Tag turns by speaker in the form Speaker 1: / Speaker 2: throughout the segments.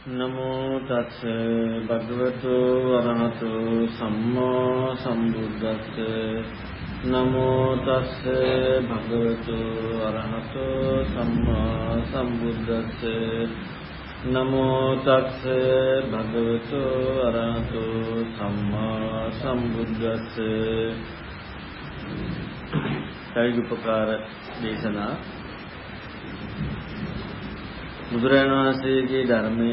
Speaker 1: නමෝ තස් භගවතු වරහතු සම්මා සම්බුද්දස්ස. නමෝ තස් භගවතු වරහතු සම්මා සම්බුද්දස්ස. නමෝ තස් භගවතු වරහතු සම්මා සම්බුද්දස්ස. කයිදුපකාර දේශනා බුදුරජාණන් වහන්සේගේ ධර්මය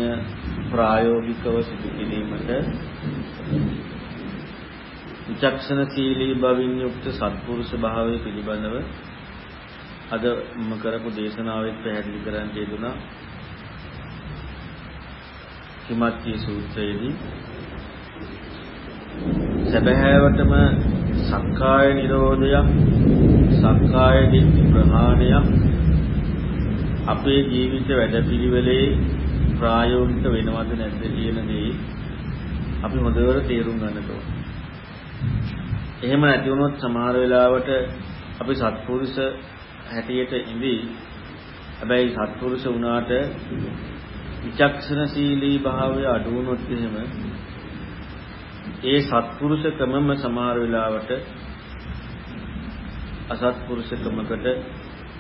Speaker 1: ප්‍රායෝගිකව සිදු කිරීමට විචක්ෂණශීලී බවින් යුක්ත සත්පුරුෂ භාවය පිළිබඳව අද මම කරපු දේශනාවෙත් පැහැදිලි කරන්න යෙදුනා. කිමත්ති සූත්‍රයේදී සැබෑවටම සක්කාය නිරෝධයක් සක්කාය දිට්ඨි ප්‍රහාණයක් අපේ ජීවිත වැඩපිළිවෙලේ ප්‍රායෝගික වෙනවද නැද්ද කියන දේ අපි හොඳට තේරුම් ගන්නට ඕන. එහෙම නැති වුණොත් සමහර වෙලාවට අපි සත්පුරුෂ හැටියට ඉඳි හැබැයි සත්පුරුෂ වුණාට විචක්ෂණශීලී භාවය අඩු වුණොත් එහෙම ඒ සත්පුරුෂකමම සමහර වෙලාවට අසත්පුරුෂකමකට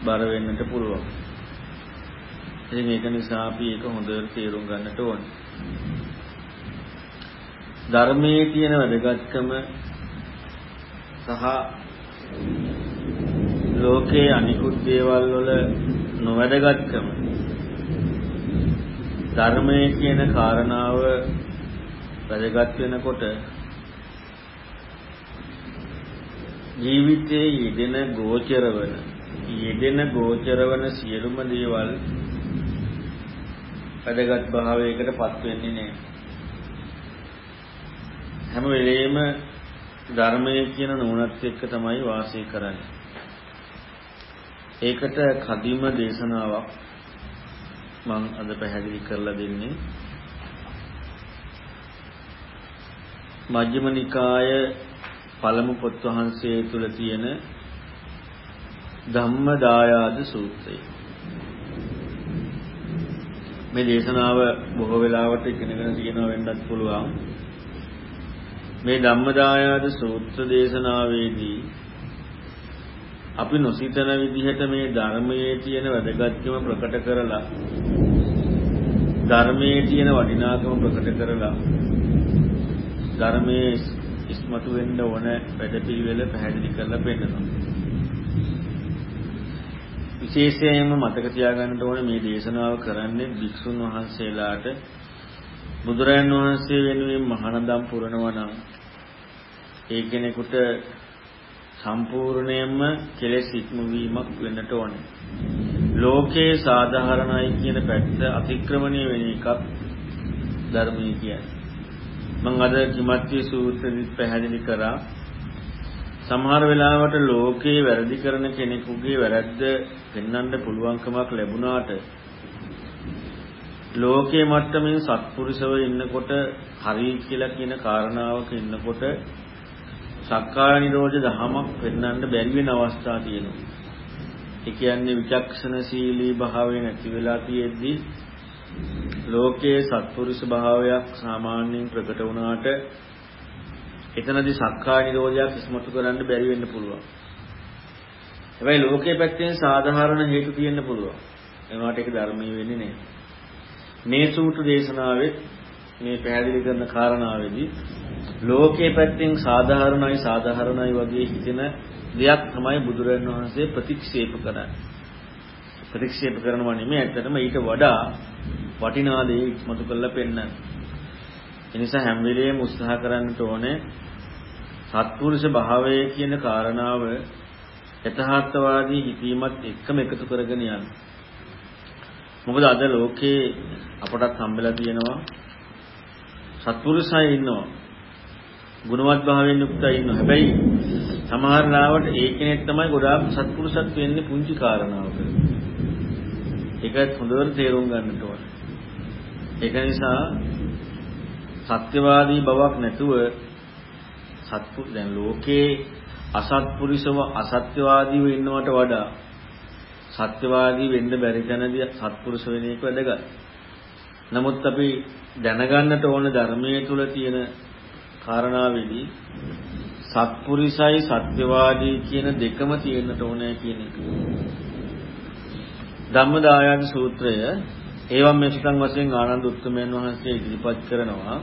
Speaker 1: බර වෙන්නට පුළුවන්. ඉතින් ඒක නිසා අපි ඒක හොඳට තේරුම් ගන්නට ඕනේ. ධර්මයේ තියෙන වැදගත්කම සහ ලෝකයේ අනිකුත් දේවල් වල නොවැදගත්කම ධර්මයේ කියන කාරණාව වැදගත් වෙනකොට ජීවිතයේ යෙදෙන ගෝචර වන යෙදෙන ගෝචර වන සියලුම දේවල් වැදගත් භාවයකට පත් වෙන්නේ නැහැ. හැම වෙලෙම ධර්මයේ කියන නුවණත් එක්ක තමයි වාසය කරන්නේ. ඒකට කදිම දේශනාවක් මම අද පැහැදිලි කරලා දෙන්නේ. මජ්ක්‍ධිම නිකාය පළමු පොත් වහන්සේ තුල තියෙන ධම්මදායාද සූත්‍රය. මේ දේශනාව බොහෝ වෙලාවට ඉගෙනගෙන තියෙනවා වෙන්නත් පුළුවන්. මේ ධම්මදායාද සූත්‍ර දේශනාවේදී අපි නොසිතන විදිහට මේ ධර්මයේ තියෙන වැදගත්කම ප්‍රකට කරලා ධර්මයේ තියෙන වටිනාකම ප්‍රකට කරලා ධර්මයේ ඉස්මතු වෙන්න ඕන වැඩපිළිවෙල පැහැදිලි කරලා පෙන්නනවා. විශේෂයෙන්ම මතක තියාගන්න ඕනේ මේ දේශනාව කරන්නේ භික්ෂුන් වහන්සේලාට බුදුරයන් වහන්සේ වෙනුවෙන් මහානදම් පුරනවා නම් ඒ කෙනෙකුට සම්පූර්ණයෙන්ම කෙලෙස් ඉක්මවීමක් වෙන්නට ඕනේ. ලෝකේ සාධාරණයි කියන පැත්ත අතික්‍රමණය වෙන එකක් ධර්මයේ කියන්නේ. මම අද කිමත්ති සූත්‍රෙදි පැහැදිලි කරා සමහර වෙලාවට ලෝකේ වැරදි කරන කෙනෙකුගේ වැරද්ද පෙන්වන්න පුළුවන්කමක් ලැබුණාට ලෝකේ මට්ටමින් සත්පුරුෂව ඉන්නකොට හරි කියලා කියන කාරණාවක ඉන්නකොට සක්කාය නිරෝධ දහමක් පෙන්වන්න බැරි වෙන අවස්ථා තියෙනවා. ඒ කියන්නේ විචක්ෂණශීලී භාවය නැති වෙලා තියෙද්දි ලෝකයේ සත්පුරුෂ භාවයක් සාමාන්‍යයෙන් ප්‍රකට වුණාට එතනදී සක්කාය නිරෝධයක් ඉස්මතු කරන්න බැරි වෙන්න පුළුවන්. හැබැයි ලෝකයේ පැත්තෙන් සාධාරණ හේතු තියෙන්න පුළුවන්. ඒවට ඒක ධර්මීය වෙන්නේ නැහැ. මේ සූත්‍ර දේශනාවේ මේ පැහැදිලි කරන කාරණාවේදී ලෝකයේ පැත්තෙන් සාධාරණයි සාධාරණයි වගේ හිතෙන දෙයක් තමයි බුදුරජාණන් වහන්සේ ප්‍රතික්ෂේප කරන්නේ. ප්‍රතික්ෂේප කරනවා නෙමෙයි ඇත්තටම ඊට වඩා වටිනා දේ ඉස්මතු කරලා පෙන්නන්නේ. ඒ නිසා හැම වෙලෙම උත්සාහ කරන්නට ඕනේ සත්පුරුෂ භාවය කියන කාරණාව යථාර්ථවාදී හිතීමත් එක්කම එකතු කරගෙන යන්න. මොකද අද ලෝකේ අපටත් හම්බෙලා තියෙනවා සත්පුරුෂය ඉන්නවා. ගුණවත් භාවයෙන් යුක්තයි ඉන්නවා. හැබැයි සමහර ලාවට ඒ කෙනෙක් තමයි ගොඩාක් සත්පුරුෂත් වෙන්නේ පුංචි කාරණාවක. ඒකත් හොඳට තේරුම් ගන්නට ඕන. ඒක නිසා සත්‍යවාදී බවක් නැතුව සත්පු දැන් ලෝකේ අසත්පුරුෂව අසත්‍යවාදීව ඉන්නවට වඩා සත්‍යවාදී වෙන්න බැරි තැනදී සත්පුරුෂ වෙන එක වැදගත්. නමුත් අපි දැනගන්නට ඕන ධර්මයේ තුල තියෙන කාරණාවේදී සත්පුරිසයි සත්‍යවාදී කියන දෙකම තියෙන්නට ඕනේ කියන එක. ධම්මදායන සූත්‍රය ඒවම් මෙසිතන් වශයෙන් ආනන්ද උත්තමයන් වහන්සේ ඉදිරිපත් කරනවා.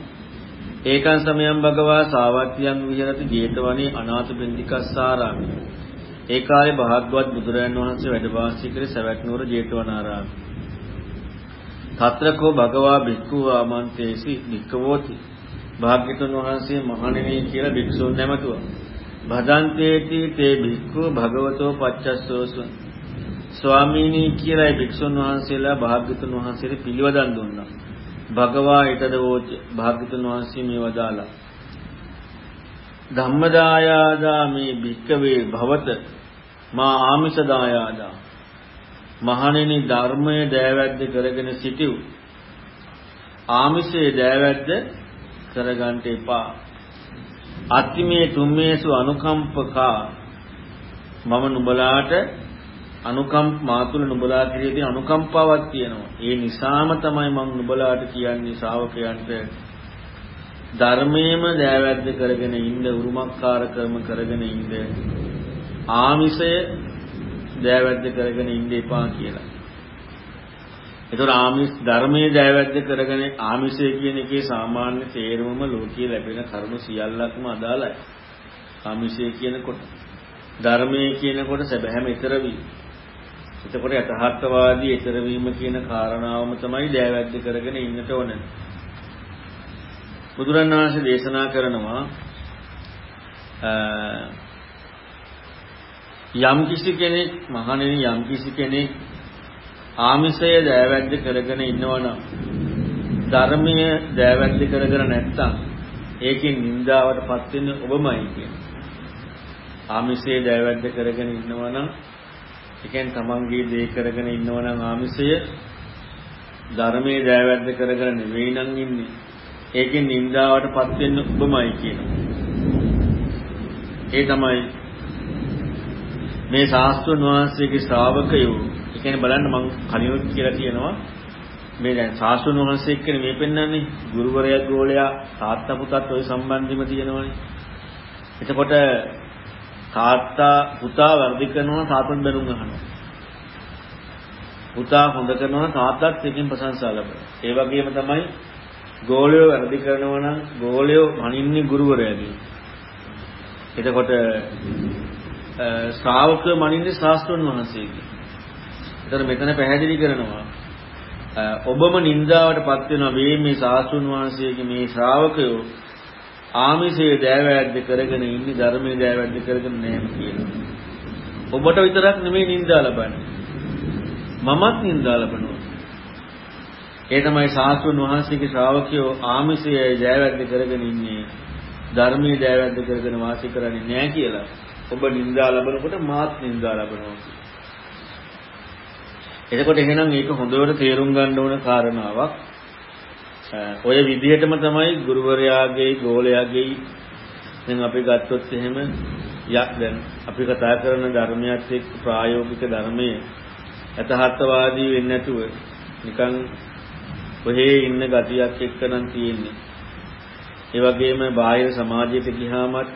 Speaker 1: ඒකන් සමයන් භගවා සාවත්‍යයන් විහෙරති ජේතවනී අනාථ බින්දිකස්සාරාමේ. ඒ කාලේ භාග්‍යවත් බුදුරයන් වහන්සේ වැඩ වාසය කර සවැත් නුවර ජේතවනාරාමේ. తත්‍රකෝ භගවා භික්ඛු ආමන්තේසි භික්ඛවෝති භාග්‍යතුන් වහන්සේ මහණෙනි කියලා භික්ෂුන් නැමතුවා භදන්තේති තේ භික්ඛු භගවතෝ පච්චස්සෝසු ස්වාමීනි කියලා ඒ භික්ෂුන් වහන්සේලා භාග්‍යතුන් වහන්සේට පිළිවදන් දුන්නා භගවා ඊටද වෝච භාග්‍යතුන් වහන්සේ මේ වදාලා ධම්මදායාදා මේ භික්කවේ භවත මා ආමිෂ දායාදා මහණෙනි ධර්මයේ දෑවැද්ද කරගෙන සිටිව්. ආමිෂයේ දෑවැද්ද කරගන්න එපා. අත්තිමේ තුම්මේසු අනුකම්පකා මම නුඹලාට අනුකම්ප මාතුල නුඹලා කෙරෙහි අනුකම්පාවක් තියෙනවා. ඒ නිසාම තමයි මම නුඹලාට කියන්නේ ශ්‍රාවකයන්ට ධර්මයේම දෑවැද්ද කරගෙන ඉන්න උරුමකාර කර්ම කරගෙන ඉන්න ආමිෂය දෑවැද්ද කරගෙන ඉන්න එපා කියලා. ඒතර ආමිස් ධර්මයේ දෑවැද්ද කරගෙන ආමිෂය කියන එකේ සාමාන්‍ය තේරුමම ලෝකයේ ලැබෙන කරුණු සියල්ලක්ම අදාළයි. ආමිෂය කියනකොට ධර්මයේ කියනකොට සැබෑම ඊතර වී. එතකොට යථාර්ථවාදී ඊතර වීම කියන කාරණාවම තමයි දෑවැද්ද කරගෙන ඉන්නට ඕනේ. බුදුරණාහි දේශනා කරනවා යම් කිසි කෙනෙක් මහණෙනි යම් කිසි කෙනෙක් ආමිෂය දෑවැද්ද කරගෙන ඉන්නවනම් ධර්මයේ දෑවැද්ද කරගෙන නැත්තම් ඒකෙන් නින්දාවටපත් වෙන්නේ ඔබමයි කියන්නේ. ආමිෂය දෑවැද්ද කරගෙන ඉන්නවනම් ඒ කියන්නේ තමන්ගේ දේ කරගෙන ඉන්නවනම් ආමිෂය ධර්මයේ දෑවැද්ද කරගෙන නෙවෙයි නම් ඉන්නේ. ඒකෙන් නින්දාවටපත් වෙන්නේ ඔබමයි කියනවා. ඒ තමයි මේ ශාස්ත්‍රඥ වහන්සේගේ ශ්‍රාවකයෝ ඒ කියන්නේ බලන්න මම කලිනුත් කියලා කියනවා මේ දැන් ශාස්ත්‍රඥ වහන්සේ එක්කනේ මේ පෙන්වන්නේ ගුරුවරයා ගෝලයා තාත්තා පුතත් ওই සම්බන්ධෙම තියෙනවනේ එතකොට තාත්තා පුතා වර්ධි කරනවා තාත්තත් බැනුම් අහනවා. පුතා හොඳ කරනවා තාත්තත් එකකින් ප්‍රශංසා ලබනවා. ඒ වගේම තමයි ගෝලයෝ වැඩි කරනවා නම් ගෝලයෝ මනින්නේ ගුරුවරයාගෙන්. එතකොට ශ්‍රාවක මනින්නේ ශාස්ත්‍රඥ වහන්සේගේ. ඒතර මෙතන පැහැදිලි කරනවා ඔබම නින්දාවටපත් වෙනවා මේ මේ ශාස්ත්‍රඥ වහන්සේගේ මේ ශ්‍රාවකයෝ ආමිෂයේ දෑවැද්ද කරගෙන ඉන්නේ ධර්මයේ දෑවැද්ද කරගෙන නැහැ කියලා. ඔබට විතරක් නෙමෙයි නින්දා ලබන්නේ. මමත් නින්දා ලබනවා. ඒ තමයි ශාස්ත්‍රඥ වහන්සේගේ ශ්‍රාවකයෝ ආමිෂයේ දෑවැද්ද කරගෙන ඉන්නේ ධර්මයේ දෑවැද්ද කරගෙන වාසය කරන්නේ නැහැ කියලා. ඔබ නින්දා ලබනකොට මාත් නින්දා ලබනවා. එතකොට එහෙනම් මේක හොඳට තේරුම් ගන්න ඕන කාරණාවක්. ඔය විදිහටම තමයි ගුරුවරයාගේ ගෝලයාගේ දැන් අපි ගත්තොත් එහෙම යක් දැන් අපි කතා කරන ධර්මයත් එක්ක ප්‍රායෝගික ධර්මයේ යථාර්ථවාදී වෙන්නේ නැතුව නිකන් ඔහේ ඉන්න ගතියක් එක්ක නම් තියෙන්නේ. ඒ වගේම බාහිර සමාජයට ගියාමත්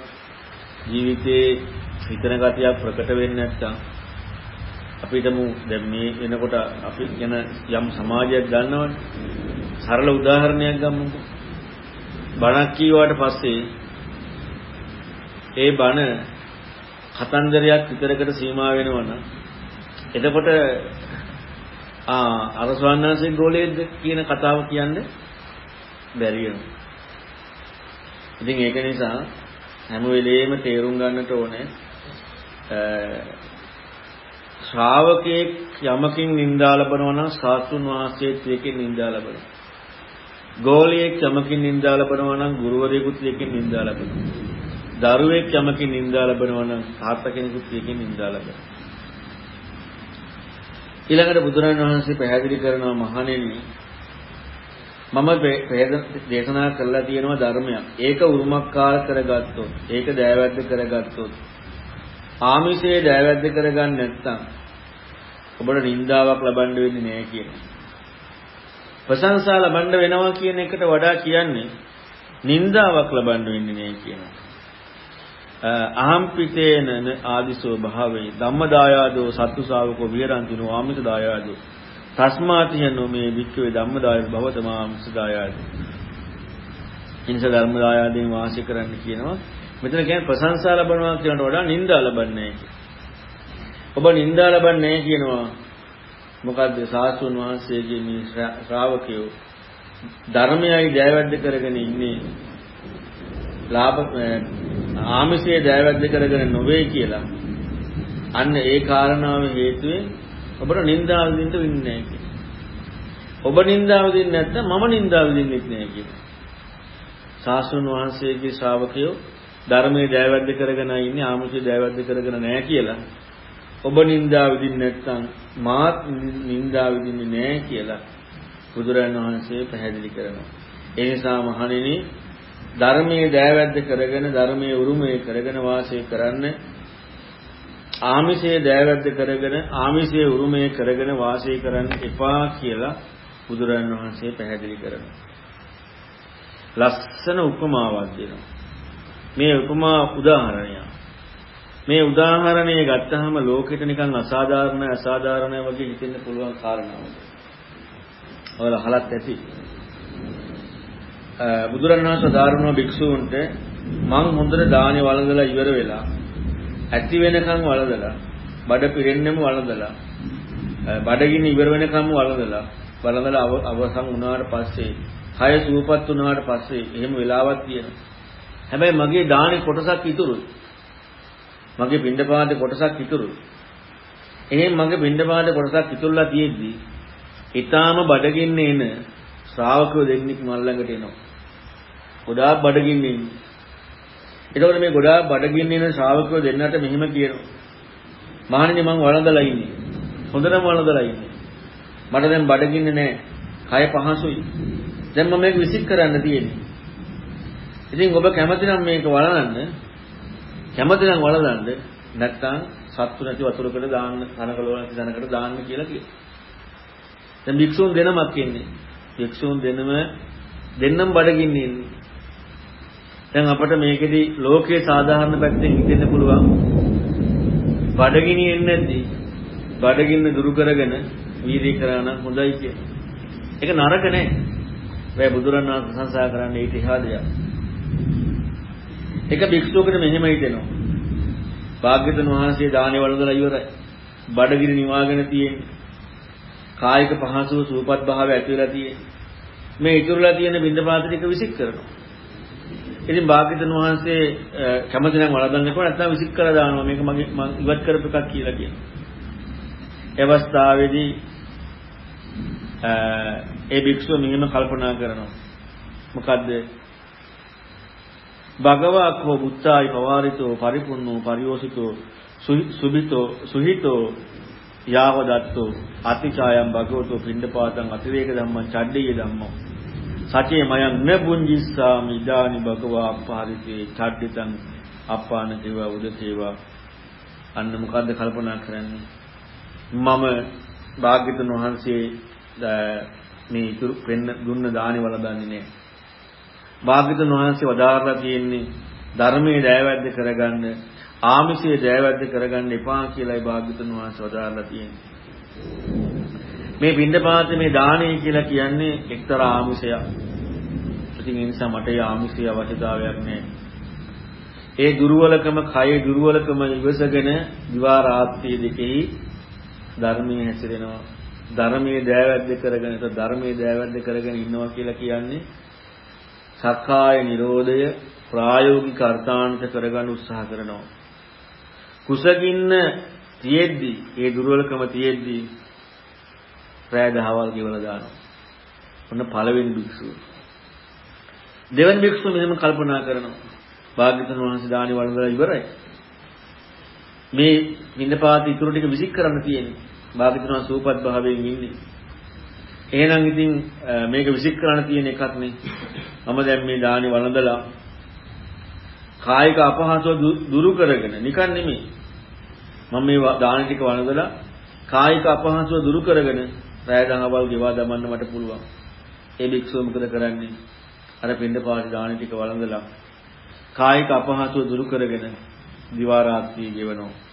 Speaker 1: ජීවිතේ හිතන ගතියක් ප්‍රකට වෙන්නේ නැත්නම් අපිටම දැන් මේ වෙනකොට අපි යන යම් සමාජයක් ගන්නවනේ සරල උදාහරණයක් ගමුකෝ බණක් කීවාට පස්සේ ඒ බණ කතන්දරයක් විතරකට සීමා වෙනවනම් එතකොට ආ අර ස්වාමීන් ගෝලයේද කියන කතාව කියන්නේ බැරි වෙනවා. ඉතින් ඒක නිසා හැම වෙලෙම තේරුම් ගන්නට ඕනේ ශ්‍රාවකෙක් යමකින් නිඳා ලබනවා නම් සාතුන් වහන්සේත් එකකින් නිඳා ලබනවා. ගෝලියෙක් යමකින් නිඳා ලබනවා නම් ගුරුවරයෙකුත් එකකින් නිඳා ලබනවා. දරුවෙක් යමකින් නිඳා ලබනවා නම් තාත්තා කෙනෙකුත් එකකින් නිඳා ලබනවා. ඊළඟට බුදුරජාණන් වහන්සේ පැහැදිලි කරනවා මහණෙනි මම දේශනා කරලා තියෙනවා ධර්මයක්. ඒක උරුමකාර කරගත්තොත්, ඒක දෑවැද්ද කරගත්තොත්, ආමිෂයේ දෑවැද්ද කරගන්න නැත්නම් ඔබට නින්දාවක් ලබන්න වෙන්නේ නැහැ කියනවා. ප්‍රශංසා ලබන්න වෙනවා කියන එකට වඩා කියන්නේ නින්දාවක් ලබන්න වෙන්නේ නෑ කියනවා. අහම්පිතේන ආදිසෝ භාවේ ධම්මදායාදෝ සත්තු ශාවකෝ විහරන්තිනෝ ආමිත දායාදෝ තස්මාතියනෝ මේ වික්කවේ ධම්මදාය භවතමාංශ දායාද. ඉන්ස ධර්මදායාදයෙන් වාසය කරන්න කියනවා. මෙතන කියන්නේ ප්‍රශංසා ලබනවා කියනට වඩා නිന്ദා ලබන්නේ ඔබ නිന്ദා ලබන්නේ කියනවා. මොකද්ද සාසුන් වහන්සේගේ මේ ශ්‍රාවකයෝ ධර්මයයි දයවැද්ද කරගෙන ඉන්නේ ලාභ ආමිෂයේ දයවැද්ද කරගෙන නොවේ කියලා. අන්න ඒ කාරණාව හේතුවෙන් ඔබට නින්දා විඳින්න වෙන්නේ නැහැ ඔබ නින්දා විඳින්නේ නැත්නම් මම නින්දා විඳින්නෙත් නැහැ කියලා. සාසුන් වහන්සේගේ ශ්‍රාවකයෝ ධර්මයේ දයවැද්ද කරගෙන ඉන්නේ ආමුෂයේ දයවැද්ද කරගෙන නැහැ කියලා. ඔබ නින්දා විඳින්නේ නැත්නම් මාත් නින්දා විඳින්නේ නැහැ කියලා බුදුරජාණන් වහන්සේ පැහැදිලි කරනවා. ඒ නිසා මහණෙනි ධර්මයේ දයවැද්ද කරගෙන ධර්මයේ උරුමය කරගෙන වාසය කරන්න ආමිෂයේ දෑවැද්ද කරගෙන ආමිෂයේ උරුමය කරගෙන වාසය කරන්න එපා කියලා බුදුරජාණන් වහන්සේ පැහැදිලි කරනවා. ලස්සන උපමාවක් දෙනවා. මේ උපමා උදාහරණය. මේ උදාහරණය ගත්තාම ලෝකෙට නිකන් අසාධාරණ අසාධාරණ වගේ හිතෙන්න පුළුවන් කාරණාවක්. ඔයාලා අහලත් ඇති. බුදුරණන් වහන්සේ ධාරණව භික්ෂූන්ට මං හොඳට දානි වළඳලා ඉවර වෙලා ඇති වෙනකන් වළඳලා බඩ පිරෙන්නෙම වළඳලා බඩගින්න ඉවර වෙනකම් වළඳලා වළඳලා අවසන් වුණාට පස්සේ කය සුවපත් වුණාට පස්සේ එහෙම වෙලාවක් තියෙනවා. හැබැයි මගේ දානේ කොටසක් ඉතුරුයි. මගේ පින්ඩපාතේ කොටසක් ඉතුරුයි. එහෙනම් මගේ පින්ඩපාතේ කොටසක් ඉතුරුලා තියෙද්දි ඊටාම බඩගින්න එන ශ්‍රාවකයෝ දෙන්නෙක් මල් ළඟට එනවා. ගොඩාක් බඩගින්න ඉන්නේ. එතකොට මේ ගොඩාක් බඩගින්න එන ශ්‍රාවකයෝ දෙන්නට මෙහෙම කියනවා. මහණෙනි මං වළඳලා ඉන්නේ. හොඳටම වළඳලා ඉන්නේ. මට දැන් බඩගින්නේ නැහැ. කය පහසුයි. දැන් මම මේක විසික් කරන්න තියෙන්නේ. ඉතින් ඔබ කැමති නම් මේක වළඳන්න කැමති නම් වළඳන්න නැත්නම් සත්තු නැති වතුරකට දාන්න කනකලවල නැති දනකට දාන්න කියලා කියනවා. දැන් භික්ෂුන් දෙනමක් ඉන්නේ. භික්ෂුන් දෙනම දෙන්නම් බඩගින්නේ ඉන්නේ. දැන් අපිට මේකෙදි ලෝකයේ සාධාරණ පැත්තෙන් හිතෙන්න පුළුවන්. බඩගිනි එන්නේ නැද්දි? බඩගින්න දුරු කරගෙන වීර්ය කරා නම් හොඳයි කියලා. ඒක නරක නෑ. මේ බුදුරණන් සංසාර කරන්නේ ඊට එහා දෙයක්. එක භික්ෂුවකට මෙහෙම හිතෙනවා. භාග්‍යවතුන් වහන්සේ දානේ වළඳලා ඉවරයි. බඩගිනි නිවාගෙන තියෙන්නේ. කායික පහසුව සූපත් භාවය ඇති වෙලා තියෙන්නේ. මේ ඉතුරුලා තියෙන බින්ද පාත්‍රික විසික් කරනවා. ඉතින් භාග්‍යවතුන් වහන්සේ කැමති නම් වළඳන්න කොහොමද නැත්නම් විසික් කරලා දානවා මේක මගේ මම ඉවත් කරපු එකක් කියලා කියනවා. ඒ අවස්ථාවේදී ඒ භික්ෂුව මෙහෙම කල්පනා කරනවා. මොකද්ද? භගවකෝ බුත්තායි පවාරිතෝ පරිපුන්නෝ පරියෝසිතෝ සුභිතෝ සුහිතෝ යාව දත්තෝ අතිචායම් භගවතෝ පිණ්ඩපාතං අතිරේක ධම්මං චඩ්ඩිය ධම්මෝ. සචේ මයං නබුංජිස්සාමි ඉදානි භගවා අපහරිතේ චඩ්ඩිතං අප්පාන දේවා උදතේවා අන්න මොකද්ද කල්පනා කරන්නේ? මම භාග්‍යතුන් වහන්සේ මේ ඉතුරු වෙන්න දුන්න දානි වල දන්නේ නැහැ භාග්‍යතුන් වහන්සේ වදාarලා තියෙන්නේ ධර්මයේ දෑවැද්ද කරගන්න ආමිෂයේ දෑවැද්ද කරගන්න එපා කියලායි භාග්‍යතුන් වහන්සේ වදාarලා තියෙන්නේ මේ පින්දපාත මේ දාණය කියලා කියන්නේ එක්තරා ආමිෂයක්. ඉතින් ඒ නිසා මට ඒ ආමිෂය අවශ්‍යතාවයක් නැහැ. ඒ දුර්වලකම, කයේ දුර්වලකම ඉවසගෙන දිවා රාත්‍රී දෙකෙහි ධර්මයේ හැසිරෙනවා. ධර්මයේ දෑවැද්ද කරගෙන ධර්මයේ දෑවැද්ද කරගෙන ඉන්නවා කියලා කියන්නේ සක්කාය නිරෝධය ප්‍රායෝගික අර්ථාන්විත කරගන්න උත්සාහ කරනවා. කුසගින්න තියෙද්දි, ඒ දුර්වලකම තියෙද්දි රෑ දහවල් ගෙවලා දානවා. ඔන්න පළවෙනි භික්ෂුව. දෙවෙනි භික්ෂුව මෙහෙම කල්පනා කරනවා. භාග්‍යවතුන් වහන්සේ දානි වළඳලා ඉවරයි. මේ නින්දපාත ඉතුරු ටික විසික් කරන්න තියෙන්නේ. භාග්‍යවතුන් වහන්සේ සූපත් භාවයෙන් ඉන්නේ. එහෙනම් ඉතින් මේක විසික් කරන්න තියෙන එකක් නේ. මම දැන් මේ දානි වළඳලා කායික අපහසුව දුරු කරගෙන නිකන් නෙමෙයි. මම මේ දාන ටික වළඳලා කායික අපහසුව දුරු කරගෙන රෑ දහවල් ගෙවා දමන්න මට පුළුවන්. ඒ භික්ෂුව මොකද කරන්නේ? අර පින්ඩපාති දාන ටික වළඳලා කායික අපහසුව දුරු කරගෙන දිවා රාත්‍රී ගෙවනවා.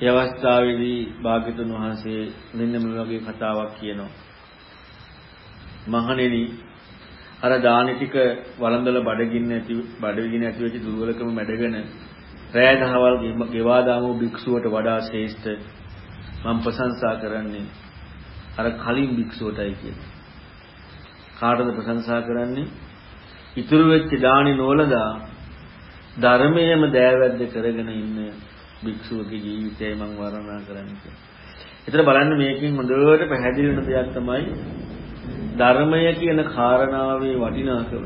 Speaker 1: ඒ අවස්ථාවේදී භාග්‍යතුන් වහන්සේ මෙන්න මේ වගේ කතාවක් කියනවා. මහණෙනි අර දානි ටික වළඳලා බඩගින්න ඇති බඩගින්න ඇති වෙච්ච දුර්වලකම මැඩගෙන රෑ දහවල් ගෙවා දාමු භික්ෂුවට වඩා ශ්‍රේෂ්ඨ මම ප්‍රශංසා කරන්නේ අර කලින් භික්ෂුවටයි කියන්නේ. කාටද ප්‍රශංසා කරන්නේ? ඉතුරු වෙච්ච දානි නෝලදා ධර්මයේම දෑවැද්ද කරගෙන ඉන්න භික්ෂුවගේ ජීවිතය මම වර්ණනා කරන්නේ. ඒතර බලන්න මේකෙන් හොඳට පැහැදිලි වෙන දෙයක් තමයි ධර්මය කියන කාරණාවේ වටිනාකම.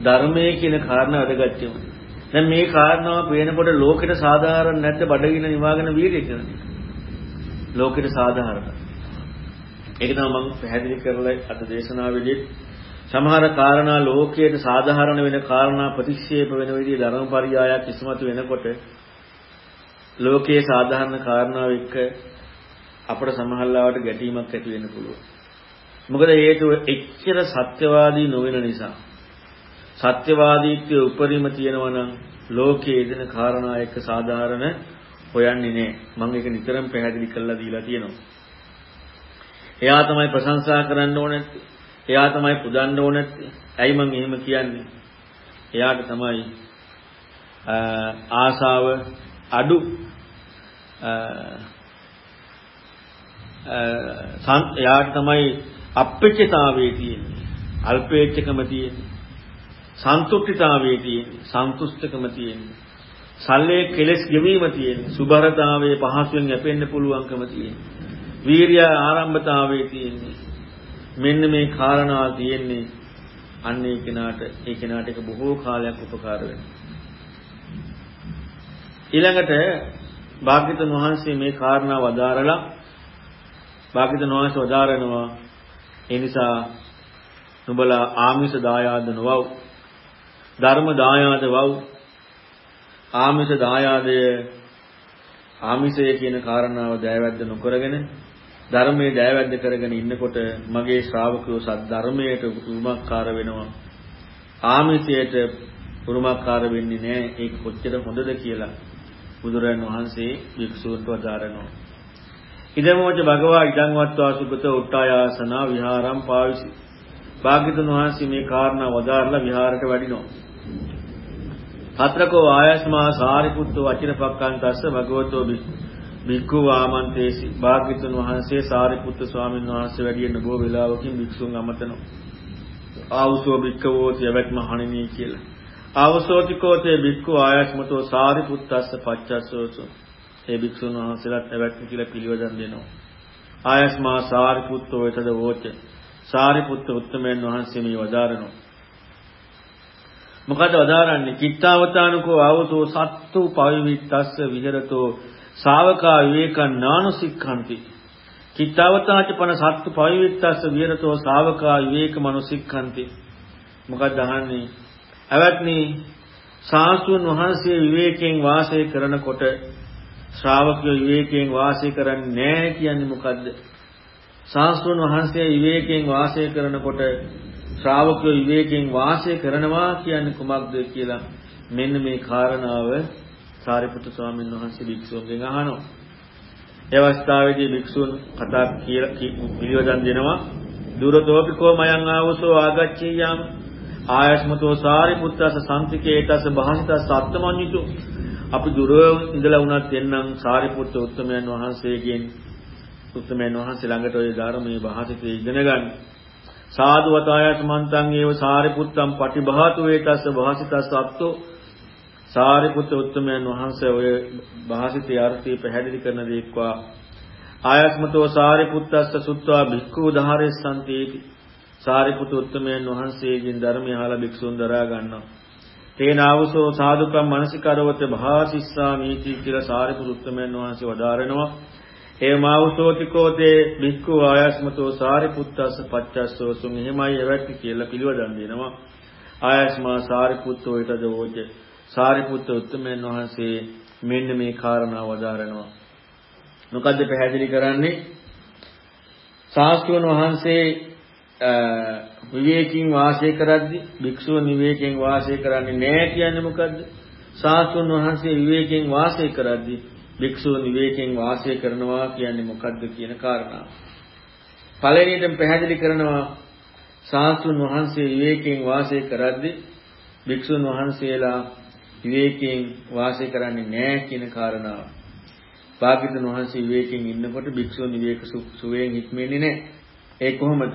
Speaker 1: ධර්මය කියන කාරණා අදගත්තෙමු. දැන් මේ කාරණාව පේනකොට ලෝකෙට සාධාරණ නැද්ද බඩගින නිවාගෙන වීර්ය කරන්නේ. ලෝකෙට සාධාරණ. ඒක තමයි මම පැහැදිලි කරලා අද දේශනාවේදී සමහර කාරණා ලෝකයට සාධාරණ වෙන කාරණා ප්‍රතික්ෂේප වෙන විදිහේ ධර්මපරියායක් ඉස්මතු වෙනකොට ලෝකයේ සාධාරණ කාරණාව එක්ක අපට සමහරවට ගැටීමක් ඇති වෙන්න පුළුවන්. මොකද හේතුව එච්චර සත්‍යවාදී නොවන නිසා. සත්‍යවාදීත්වයේ උපරිම තියෙනවා නම් ලෝකයේ දෙන කාරණා එක්ක සාධාරණ හොයන්නේ නැහැ. මම ඒක නිතරම පැහැදිලි කරලා දීලා තියෙනවා. එයා තමයි ප්‍රශංසා කරන්න ඕනේ. එයා තමයි පුදන්න ඕනේ. ඇයි මම එහෙම කියන්නේ? එයාට තමයි ආසාව අඩු එයාට තමයි අප්‍රච්‍යතාවයේ තියෙන්නේ. අල්පේච්ඡකම තියෙන්නේ. සන්තුෂ්ඨිතාවයේ තියෙන්නේ. සන්තුෂ්ඨකම තියෙන්නේ. සල්ලේ කෙලස් ගෙවීම තියෙන්නේ. සුභරතාවයේ පහසුවෙන් යැපෙන්න පුළුවන්කම තියෙන්නේ. වීරිය ආරම්භතාවයේ තියෙන්නේ. මෙන්න මේ කාරණා තියෙන්නේ අන්න ඒ කෙනාට ඒ කෙනාට ඒක බොහෝ කාලයක් උපකාර වෙනවා. ඊළඟට භාග්‍යතුන් වහන්සේ මේ කාරණා වදාරලා භාග්‍යතුන් වහන්සේ වදාරනවා ඒ නිසා නුඹලා ආමිෂ දායාද නොවව් ධර්ම දායාද වව්. ආමිෂ දායාදය ආමිෂය කියන කාරණාව දයවැද්ද නොකරගෙන ධර්මයේ දයවැද්ද කරගෙන ඉන්නකොට මගේ ශ්‍රාවකයෝ සත් ධර්මයට උරුමකාර වෙනවා. ආමිෂයට උරුමකාර වෙන්නේ නැහැ ඒක කොච්චර හොඳද කියලා. බුදුරන් වහන්සේ වික්ෂූන්ට වදාරනවා ඉදමෝච භගවා ඉදං වත්වා සුගත උට්ටායාසනා විහාරම් පාවිසි. භාග්‍යතුන් වහන්සේ මේ කාරණා වදාarලා විහාරයට වැඩිනවා. හතරකෝ ආයස්මා සාරිපුත්තෝ අචිරපක්ඛන්තස්ස භගවතෝ භික්ඛු ආමන්තේසි. භාග්‍යතුන් වහන්සේ සාරිපුත්ත ස්වාමීන් වහන්සේ වැඩියෙන් බොහෝ වෙලාවකින් භික්ෂුන් අමතනවා. ආවුසෝ භික්ඛවෝති යවත්ම හණිනී කියලා. ආවසෝතිකෝතේ භික්ඛු ආයස්මතෝ සාරිපුත්තස්ස පච්චස්සෝසෝ ඒ භික්ෂුන් වහන්සේලාත් ඇවැත්නි කියලා පිළිවෙදන් දෙනවා. ආයස්මා සාරිපුත්තෝ එතද වෝච. සාරිපුත්ත උත්තමයන් වහන්සේ මේ වදාරනවා. මොකද වදාරන්නේ? කිත්තාවතානුකෝ ආවතෝ සත්තු පවිවිත්තස්ස විහෙරතෝ ශාවකා විවේකං නානුසික්ඛන්ති. කිත්තාවතාච පන සත්තු පවිවිත්තස්ස විහෙරතෝ ශාවකා විවේක මනුසික්ඛන්ති. මොකද අහන්නේ? ඇවැත්නි සාසුන් වහන්සේ විවේකයෙන් වාසය කරනකොට ශ්‍රාවකයෝ විවේකයෙන් වාසය කරන්නේ නැහැ කියන්නේ මොකද්ද? ශාස්ත්‍රඥ වහන්සේ විවේකයෙන් වාසය කරනකොට ශ්‍රාවකයෝ විවේකයෙන් වාසය කරනවා කියන්නේ කුමක්ද කියලා මෙන්න මේ කාරණාව සාරිපුත්තු ස්වාමීන් වහන්සේ භික්ෂුවන්ගෙන් අහනවා. ඒ අවස්ථාවේදී භික්ෂුන් කතා කියලා පිළිවෙදන් දෙනවා. දුරතෝපිකෝ මයං ආවසෝ ආගච්ඡියම් ආයස්මතෝ සාරිපුත්තස සම්තිකේතස භාසිතස අත්තමඤ්ඤිතු අපි දුර ඉඳලා වුණත් එන්නම් සාරිපුත්ත උත්තමයන් වහන්සේගෙන්. උත්තමයන් වහන්සේ ළඟට ওই ධර්මයේ භාසිතේ ඉගෙන ගන්න. සාදු වතායත් මන්තං ඒව සාරිපුත්තම් පටිභාතු වේතස්ස භාසිතස්ස අත්තෝ සාරිපුත්ත උත්තමයන් වහන්සේ ඔය භාසිතේ අර්ථය පැහැදිලි කරන දේක්වා ආයස්මතෝ සාරිපුත්තස්ස සුත්වා භික්ඛු ධාරෙස්සන්තේති සාරිපුත්ත උත්තමයන් වහන්සේගෙන් ධර්මය අහලා භික්ෂුන් දරා ගන්නවා තේනාවසෝ සාදුකම් මනසිකරවත භාසිස්සාමීති කියලා සාරිපුත්‍රමයන් වහන්සේ වදාරනවා. ඒ මාවසෝතිකෝතේ බික්ඛු ආයස්මතෝ සාරිපුත්තස්ස පච්චස්සෝ සුන් එහෙමයි එවැටි කියලා පිළිවදන් දෙනවා. ආයස්මා සාරිපුත්තෝ ඊටද වෝච. සාරිපුත්ත උත්තමයන් වහන්සේ මෙන්න මේ කාරණා වදාරනවා. මොකද්ද පැහැදිලි කරන්නේ? ශාස්ත්‍රඥ වහන්සේ විවේකීන් වාසය කරද්දී භික්ෂුව විවේකයෙන් වාසය කරන්නේ නැහැ කියන්නේ මොකද්ද? සාස්තුන් වහන්සේ විවේකයෙන් වාසය කරද්දී භික්ෂුව විවේකයෙන් වාසය කරනවා කියන්නේ මොකද්ද කියන කාරණාව. පළවෙනියෙන් පැහැදිලි කරනවා සාස්තුන් වහන්සේ විවේකයෙන් වාසය කරද්දී භික්ෂුන් වහන්සේලා විවේකයෙන් වාසය කරන්නේ නැහැ කියන කාරණාව. භාග්‍යවතුන් වහන්සේ විවේකයෙන් ඉන්නකොට භික්ෂුන් විවේක සුවයෙන් හික්මෙන්නේ නැහැ. ඒ කොහොමද?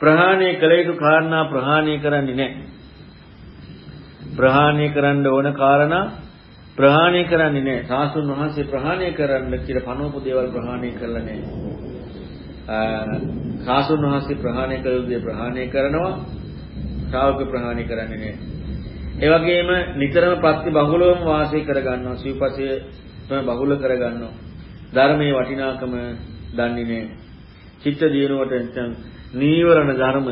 Speaker 1: ප්‍රහාණය කළ යුතු කාරණා ප්‍රහාණය කරන්නේ නැහැ. ප්‍රහාණය කරන්න ඕන කාරණා ප්‍රහාණය කරන්නේ නැහැ. සාසුන් වහන්සේ ප්‍රහාණය කරන්න කියලා පනවපු දේවල් ප්‍රහාණය කරලා නැහැ. සාසුන් වහන්සේ ප්‍රහාණය කළ යුතු දේ ප්‍රහාණය කරනවා. ශ්‍රාවක ප්‍රහාණය කරන්නේ නැහැ. ඒ වගේම නිතරම ප්‍රති බහුලවම වාසය කරගන්නවා. සිව්පසය බහුල කරගන්නවා. ධර්මයේ වටිනාකම දන්නේ නැහැ. චිත්ත දියුණුවට නැත්නම් නීවරණ ධර්ම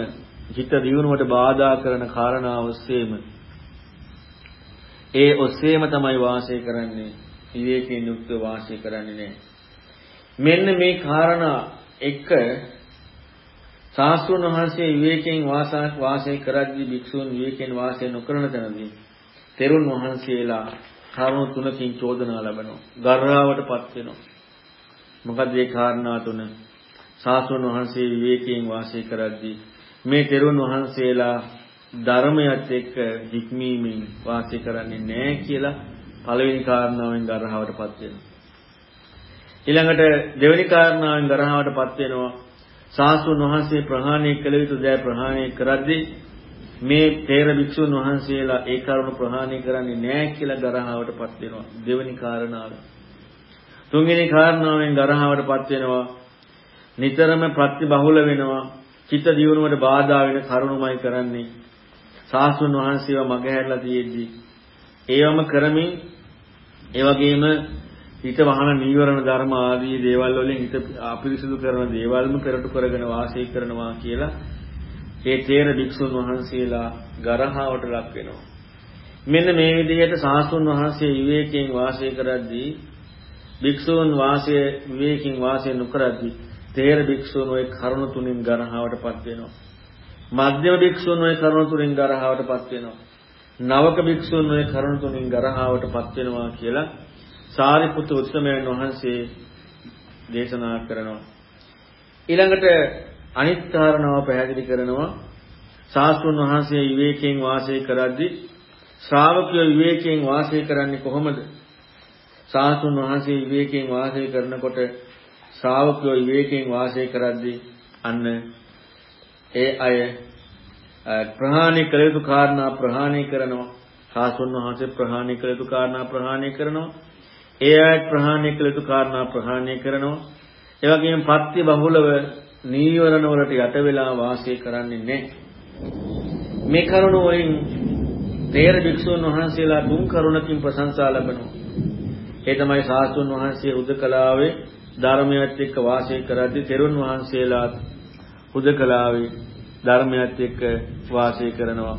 Speaker 1: චිත්ත දියුණුවට බාධා කරන කාරණා ඔස්සේම ඒ ඔස්සේම තමයි වාසය කරන්නේ. විවේකයෙන් යුක්තව වාසය කරන්නේ නැහැ. මෙන්න මේ කාරණා එක සාස්ත්‍රුන් වහන්සේ විවේකයෙන් වාසය කරද්දී භික්ෂූන් විවේකයෙන් වාසය නොකරන තැනදී තෙරුන් වහන්සේලා කරුණු තුනකින් චෝදනා ලබනවා. ගර්හාවටපත් වෙනවා. මොකද මේ කාරණා තුන සාස්ත්‍රුන් වහන්සේ විවේකයෙන් වාසය කරද්දී මේ තෙරුන් වහන්සේලා ධර්මයත් එක්ක හික්මීමෙන් වාසය කරන්නේ නැහැ කියලා පළවෙනි කාරණාවෙන් ගර්හාවටපත් වෙනවා. ඊළඟට දෙවෙනි කාරණාවෙන් ගර්හාවටපත් වෙනවා සාස්තුන් වහන්සේ ප්‍රහාණය කළ යුතු දෑ ප්‍රහාණය කරද්දී මේ තේර භික්ෂුන් වහන්සේලා ඒ කරුණ ප්‍රහාණය කරන්නේ නැහැ කියලා ගරහාවටපත් වෙනවා දෙවෙනි කාරණාව. තුන්වෙනි කාරණාවෙන් ගරහාවටපත් වෙනවා නිතරම ප්‍රතිබහුල වෙනවා චිත්ත දියුණුවට බාධා වෙන කරුණුමයි කරන්නේ. සාස්තුන් වහන්සේව මගහැරලා තියෙද්දී ඒවම කරමින් ඒ වගේම හිත වහන නීවරණ ධර්ම ආදී දේවල් වලින් හිත අපිරිසුදු කරන දේවල්ම පෙරටු කරගෙන වාසය කරනවා කියලා ඒ තේර භික්ෂුන් වහන්සේලා ගරහාවට ලක් වෙනවා. මෙන්න මේ විදිහට සාස්තුන් වහන්සේ විවේකයෙන් වාසය කරද්දී භික්ෂූන් වාසය විවේකයෙන් වාසය නොකරද්දී තේර භික්ෂුන් ওই කරුණ තුنين ගරහවටපත් වෙනවා. මධ්‍යම භික්ෂුන් ওই කරුණ තුنين ගරහවටපත් වෙනවා. නවක භික්ෂුන් ওই කරුණ තුنين ගරහවටපත් වෙනවා කියලා සාරිපුත්‍ර උත්තමයන් වහන්සේ දේශනා කරනවා. ඊළඟට අනිත් කාරණාව පැහැදිලි කරනවා ශාස්ත්‍රඥ වහන්සේ විවේකයෙන් වාසය කරද්දී ශ්‍රාවකයෝ විවේකයෙන් වාසය කරන්නේ කොහොමද? ශාස්ත්‍රඥ වහන්සේ විවේකයෙන් වාසය කරනකොට ශ්‍රාවකයෝ විවේකයෙන් වාසය කරද්දී අන්න ඒ අය ප්‍රහාණය කළ යුතු කාරණා ප්‍රහාණය කරනවා. ශාස්ත්‍රඥ වහන්සේ ප්‍රහාණය කළ යුතු කාරණා ප්‍රහාණය කරනවා. ඒ අයට ප්‍රහාණය කළ යුතු කාරණා ප්‍රහාණය කරනවා. ඒ වගේම පත්‍ය බහුලව නීවරණ වලට යට වෙලා වාසය කරන්නේ නැහැ. මේ කරුණ වලින් තේර භික්ෂුන් වහන්සේලා තුන් කරුණකින් ප්‍රශංසා ලබනවා. ඒ තමයි සාස්තුන් වහන්සේ උදකලාවේ ධර්මයත් එක්ක වාසය කරද්දී තෙරුන් වහන්සේලා උදකලාවේ ධර්මයත් එක්ක වාසය කරනවා.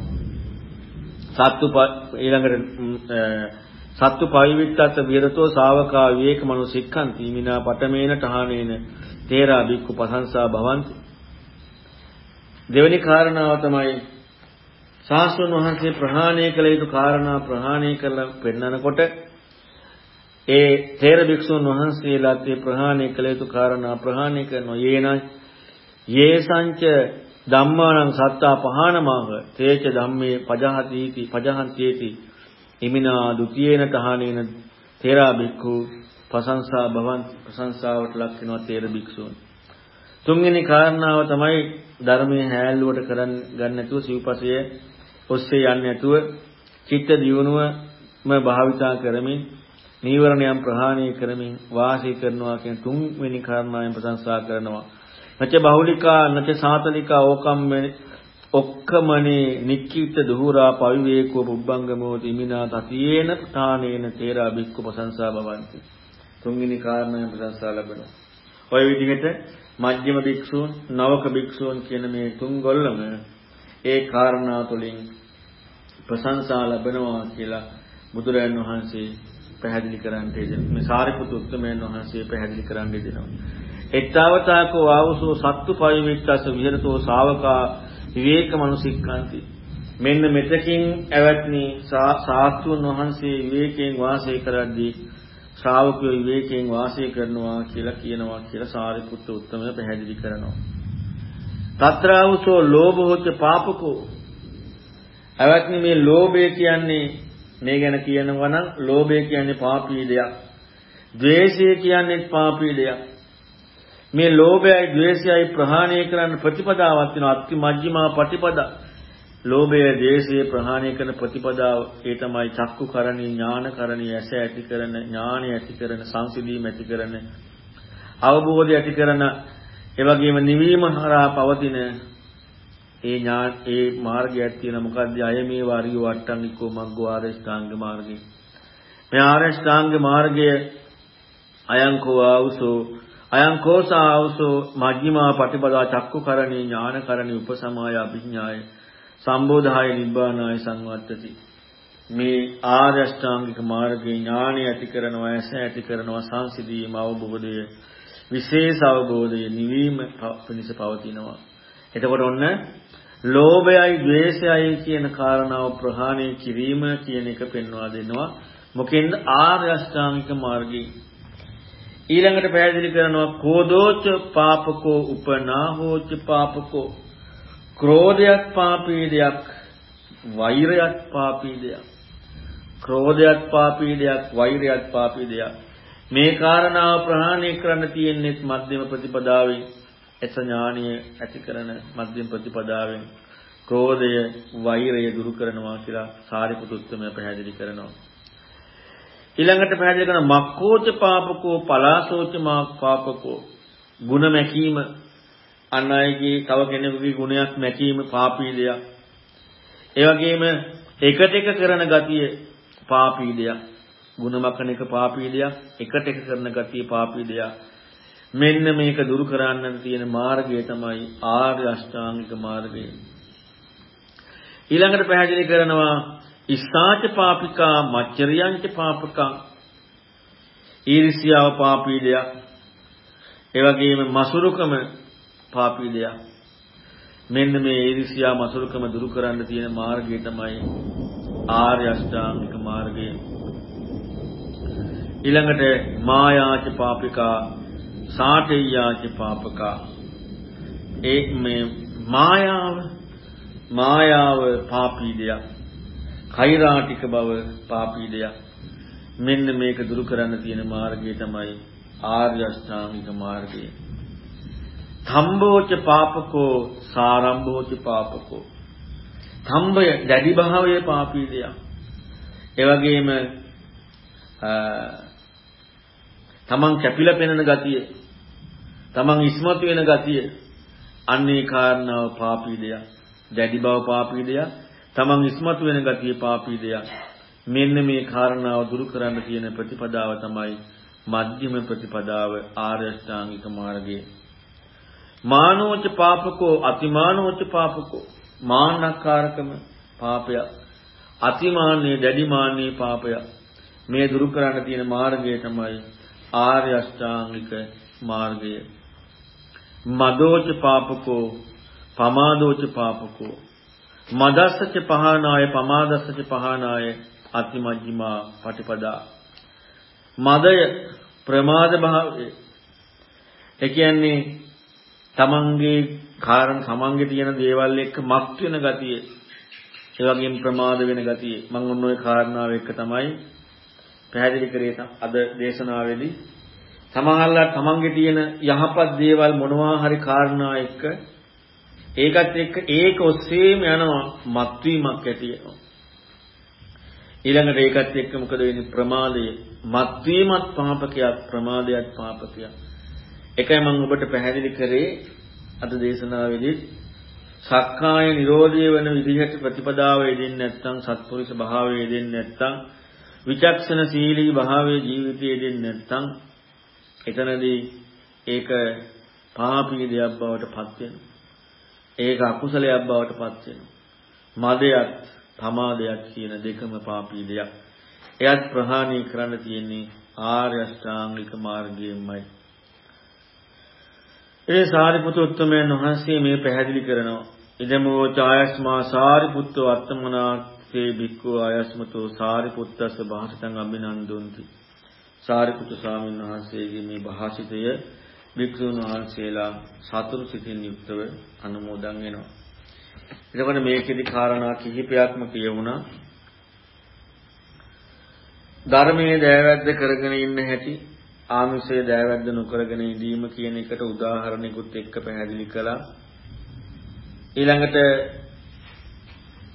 Speaker 1: සත්තු ඊළඟට සත්තු පවිවිත්තත් විරතෝ ශාවකා විවේක මනුසික්ඛන්ති මිනා පඨමේන තහනේන තේරා බික්කු ප්‍රශංසා භවಂತಿ දෙවෙනි කාරණාව තමයි ශාස්ත්‍රඥ වහන්සේ ප්‍රහාණය කළ යුතු කාරණා ප්‍රහාණය කරලා පෙන්නකොට ඒ තේර භික්ෂුන් වහන්සේලාත් ඒ ප්‍රහාණය කළ යුතු කාරණා ප්‍රහාණය කරනවා යේන යේසංච ධම්මානං සත්තා පහනමාහ තේච ධම්මේ පජහතිති පජහන්තිති ඉමිනා ဒ ුතියේන තහනේන තේරා බික්ඛු ප්‍රශංසා භවන් ප්‍රශංසාවට ලක් වෙනවා තේර බික්ෂුන්. තුන්වෙනි කාරණාව තමයි ධර්මයේ හැල්ලුවට කරන් ගන්න නැතුව සිව්පසය ඔස්සේ යන්නේ නැතුව චිත්ත දියුණුවම භාවිතා කරමින් නීවරණයන් ප්‍රහාණය කරමින් වාසය කරනවා කියන තුන්වෙනි කාරණාවෙන් ප්‍රශංසා කරනවා. නච බහුලිකා නච සාතලිකා ඕකම් ඔක්කමනේ නික්කිත දුහුරා පවිවේකෝ පුබ්බංගමෝ තිමිනා තතියේන තානේන තේරා බික්කු ප්‍රශංසා බවන්ති තුන්වෙනි කාරණයෙන් ප්‍රශංසා ලැබෙනවා ඔය විදිහට මජ්ක්‍ධිම භික්ෂූන් නවක භික්ෂූන් කියන මේ තුන් ගොල්ලම ඒ කාරණා තුලින් ප්‍රශංසා ලැබෙනවා කියලා බුදුරයන් වහන්සේ පැහැදිලි කරන්නේ මේ සාරිපුත්තු උත්තමයන් වහන්සේ පැහැදිලි කරන්නේ දෙනවා. එත්තාවතාකෝ ආවසෝ සත්තු පවිවිත්තස විහෙරතෝ ශාවකා විවේක මනුසික්කාන්ති මෙන්න මෙතකින් ඇවැත්නි සාස්තුන් වහන්සේ විවේකයෙන් වාසය කරද්දී ශ්‍රාවකයෝ විවේකයෙන් වාසය කරනවා කියලා කියනවා කියලා සාරිපුත්ත උත්තමය පැහැදිලි කරනවා. తත්‍රාවසෝ ලෝභෝච පාපකෝ. ඇවැත්නි මේ ලෝභය කියන්නේ මේ ගැන කියනවා නම් ලෝභය කියන්නේ පාපී දෙයක්. ද්වේෂය කියන්නේ පාපී දෙයක්. මේ ලෝභයයි ද්වේෂයයි ප්‍රහාණය කරන්න ප්‍රතිපදාවක් වෙනවා අත්ති මජ්ක්‍ධිමා ප්‍රතිපදා. ලෝභය ද්වේෂය ප්‍රහාණය කරන ප්‍රතිපදාව ඒ තමයි චක්කුකරණී ඥානකරණී ඇස ඇති කරන ඥානය ඇති කරන සංසිඳීම ඇති කරන අවබෝධය ඇති කරන ඒ වගේම නිවීම හරහා පවතින ඒ ඥාන ඒ මාර්ගයක් තියෙන මොකද්ද? අය මේ වාරිය වට්ටංගිකෝ මග්ගෝ ආරෂ්ඨාංග මාර්ගය. මේ ආරෂ්ඨාංග මාර්ගය අයංකෝ ආවුසෝ අයංකෝසා ආවුසෝ මජ්ක්‍ධිමා පටිපදා චක්කුකරණී ඥානකරණී උපසමාය අභිඥාය සම්බෝධාය නිබ්බානාය සංවත්තති. මේ ආර්ය අෂ්ටාංගික මාර්ගයේ ඥානය ඇති කරනවා ඇස ඇති කරනවා සංසිධීම අවබෝධය විශේෂ අවබෝධය නිවීම පිණිස පවතිනවා. එතකොට ඔන්න ලෝභයයි ද්වේෂයයි කියන කාරණාව ප්‍රහාණය කිරීම කියන එක පෙන්වා දෙනවා. මොකෙන්ද? ආර්ය අෂ්ටාංගික මාර්ගය ඊළඟට පැහැදිලි කරනවා කෝදෝච පාපකෝ උපනාහෝච පාපකෝ. ක්‍රෝධයත් පාපී දෙයක් වෛරයත් පාපී දෙයක්. ක්‍රෝධයත් පාපී දෙයක් වෛරයත් පාපී දෙයක්. මේ කාරණාව ප්‍රහාණය කරන්න තියෙන්නේ මධ්‍යම ප්‍රතිපදාවෙන්. එස ඥානීය ඇති කරන මධ්‍යම ප්‍රතිපදාවෙන් ක්‍රෝධය වෛරය දුරු කරනවා කියලා සාරිපුත් උත්තමය පැහැදිලි කරනවා. ඊළඟට පැහැදිලි කරන මක්කෝච පාපකෝ පලාසෝච පාපකෝ. ಗುಣ මැකීම අන් අයගේ තව කෙනෙකුගේ ගුණයක් මැකීම පාපී දෙයක්. ඒ වගේම එකට එක කරන ගතිය පාපී දෙයක්. ගුණ මකන එක පාපී දෙයක් එකට එක කරන ගතිය පාපී දෙයක්. මෙන්න මේක දුරු කරන්නට තියෙන මාර්ගය තමයි ආර්ය අෂ්ටාංගික මාර්ගය. ඊළඟට පැහැදිලි කරනවා ඉස්සාච පාපිකා මච්චරියංච පාපකා ඊර්ෂ්‍යාව පාපී දෙයක්. ඒ වගේම මසුරුකම පාපී දෙයක්. මෙන්න මේ ඊර්ෂ්‍යා මසුරුකම දුරු කරන්න තියෙන මාර්ගය තමයි ආර්ය අෂ්ටාංගික මාර්ගය. ඊළඟට මායාච පාපිකා සාඨේයාච පාපකා ඒ මේ මායාව මායාව පාපී දෙයක්. කෛරාටික බව පාපී දෙයක්. මෙන්න මේක දුරු කරන්න තියෙන මාර්ගය තමයි ආර්ය අෂ්ටාංගික මාර්ගය. තම්බෝච පාපකෝ සාරම්භෝච පාපකෝ. තම්බය දැඩි භාවයේ පාපී දෙයක්. ඒ වගේම තමන් කැපිලා පෙනෙන ගතිය තමන් ඉස්මතු වෙන ගතිය අන්නේ කාරණාව පාපී දෙයක්. දැඩි බව පාපී දෙයක්. තමන් ඉස්මතු වෙන ගතිය පාපී දෙයක්. මෙන්න මේ කාරණාව දුරු කරන්න තියෙන ප්‍රතිපදාව තමයි මධ්‍යම ප්‍රතිපදාව ආර්ය අෂ්ටාංගික මාර්ගය. මානෝච පාපකෝ අතිමානෝච පාපකෝ මාන්නකාරකම පාපය. අතිමාන්නේ දැඩිමාන්නේ පාපය. මේ දුරු කරන්න තියෙන මාර්ගය තමයි ආර්ය අෂ්ටාංගික මාර්ගය. මදෝච පාපකෝ පමාදෝච පාපකෝ. මදස්සච පහනාය පමාදස්සච පහනාය අතිමජ්ජිමා පටිපදා. මදය ප්‍රමාද භාවය ඒ කියන්නේ තමන්ගේ කාරණ තමන්ගේ තියෙන දේවල් එක්ක මත් වෙන ගතිය. ඒ වගේම ප්‍රමාද වෙන ගතිය. මම ඔන්න ඔය කාරණාව එක්ක තමයි පැහැදිලි කරේ අද දේශනාවේදී. සමහරවල් තමන්ගේ තියෙන යහපත් දේවල් මොනවා හරි කාරණා එක්ක ඒකත් එක්ක ඒක ඔස්සේම යනවා මත්වීමක් ඇති වෙනවා. ඊළඟට ඒකත් එක්ක මොකද වෙන්නේ ප්‍රමාදය මත්වීමත් පාපකයක් ප්‍රමාදයක් පාපකයක්. එකයි මම ඔබට පැහැදිලි කරේ අද දේශනාවේදී සක්කාය නිරෝධය වෙන විදිහට ප්‍රතිපදාව යෙදෙන්නේ නැත්නම් සත්පුරුෂ භාවය යෙදෙන්නේ නැත්නම් විචක්ෂණ සීලී භාවයේ ජීවිතය යෙදෙන්නේ නැත්නම් එතනදී ඒක පාපී දෙයක් බවට පත් වෙනවා. ඒක අකුසලයක් බවට පත් වෙනවා. මදයක්, ප්‍රමාදයක් කියන දෙකම පාපී දෙයක්. එයත් ප්‍රහාණය කරන්න තියෙන්නේ ආර්ය අෂ්ටාංගික මාර්ගයෙන්මයි. ඒ සාරිපුත්‍ර උත්තමයන් වහන්සේ මේ පැහැදිලි කරනවා. ඉදමෝ ඡායස්මා සාරිපුත්ත වර්තමනාත්තේ බික්ඛු ආයස්මතෝ සාරිපුත්තස්ස භාෂිතං අභිනන්දුන්ති. සාරිපුත්‍ර ස්වාමීන් වහන්සේගේ මේ භාෂිතය භික්ෂුන් වහන්සේලා සතුරු සිතින් යුක්තව අනුමෝදන් වෙනවා. එතකොට මේකෙදි කාරණා කිහිපයක්ම කියවුණා. ධර්මයේ දෑවැද්ද කරගෙන ඉන්න හැටි ආමිෂයේ දෑවැද්ද නොකරගෙන ඉඳීම කියන එකට උදාහරණයකුත් එක්ක පැහැදිලි කළා. ඊළඟට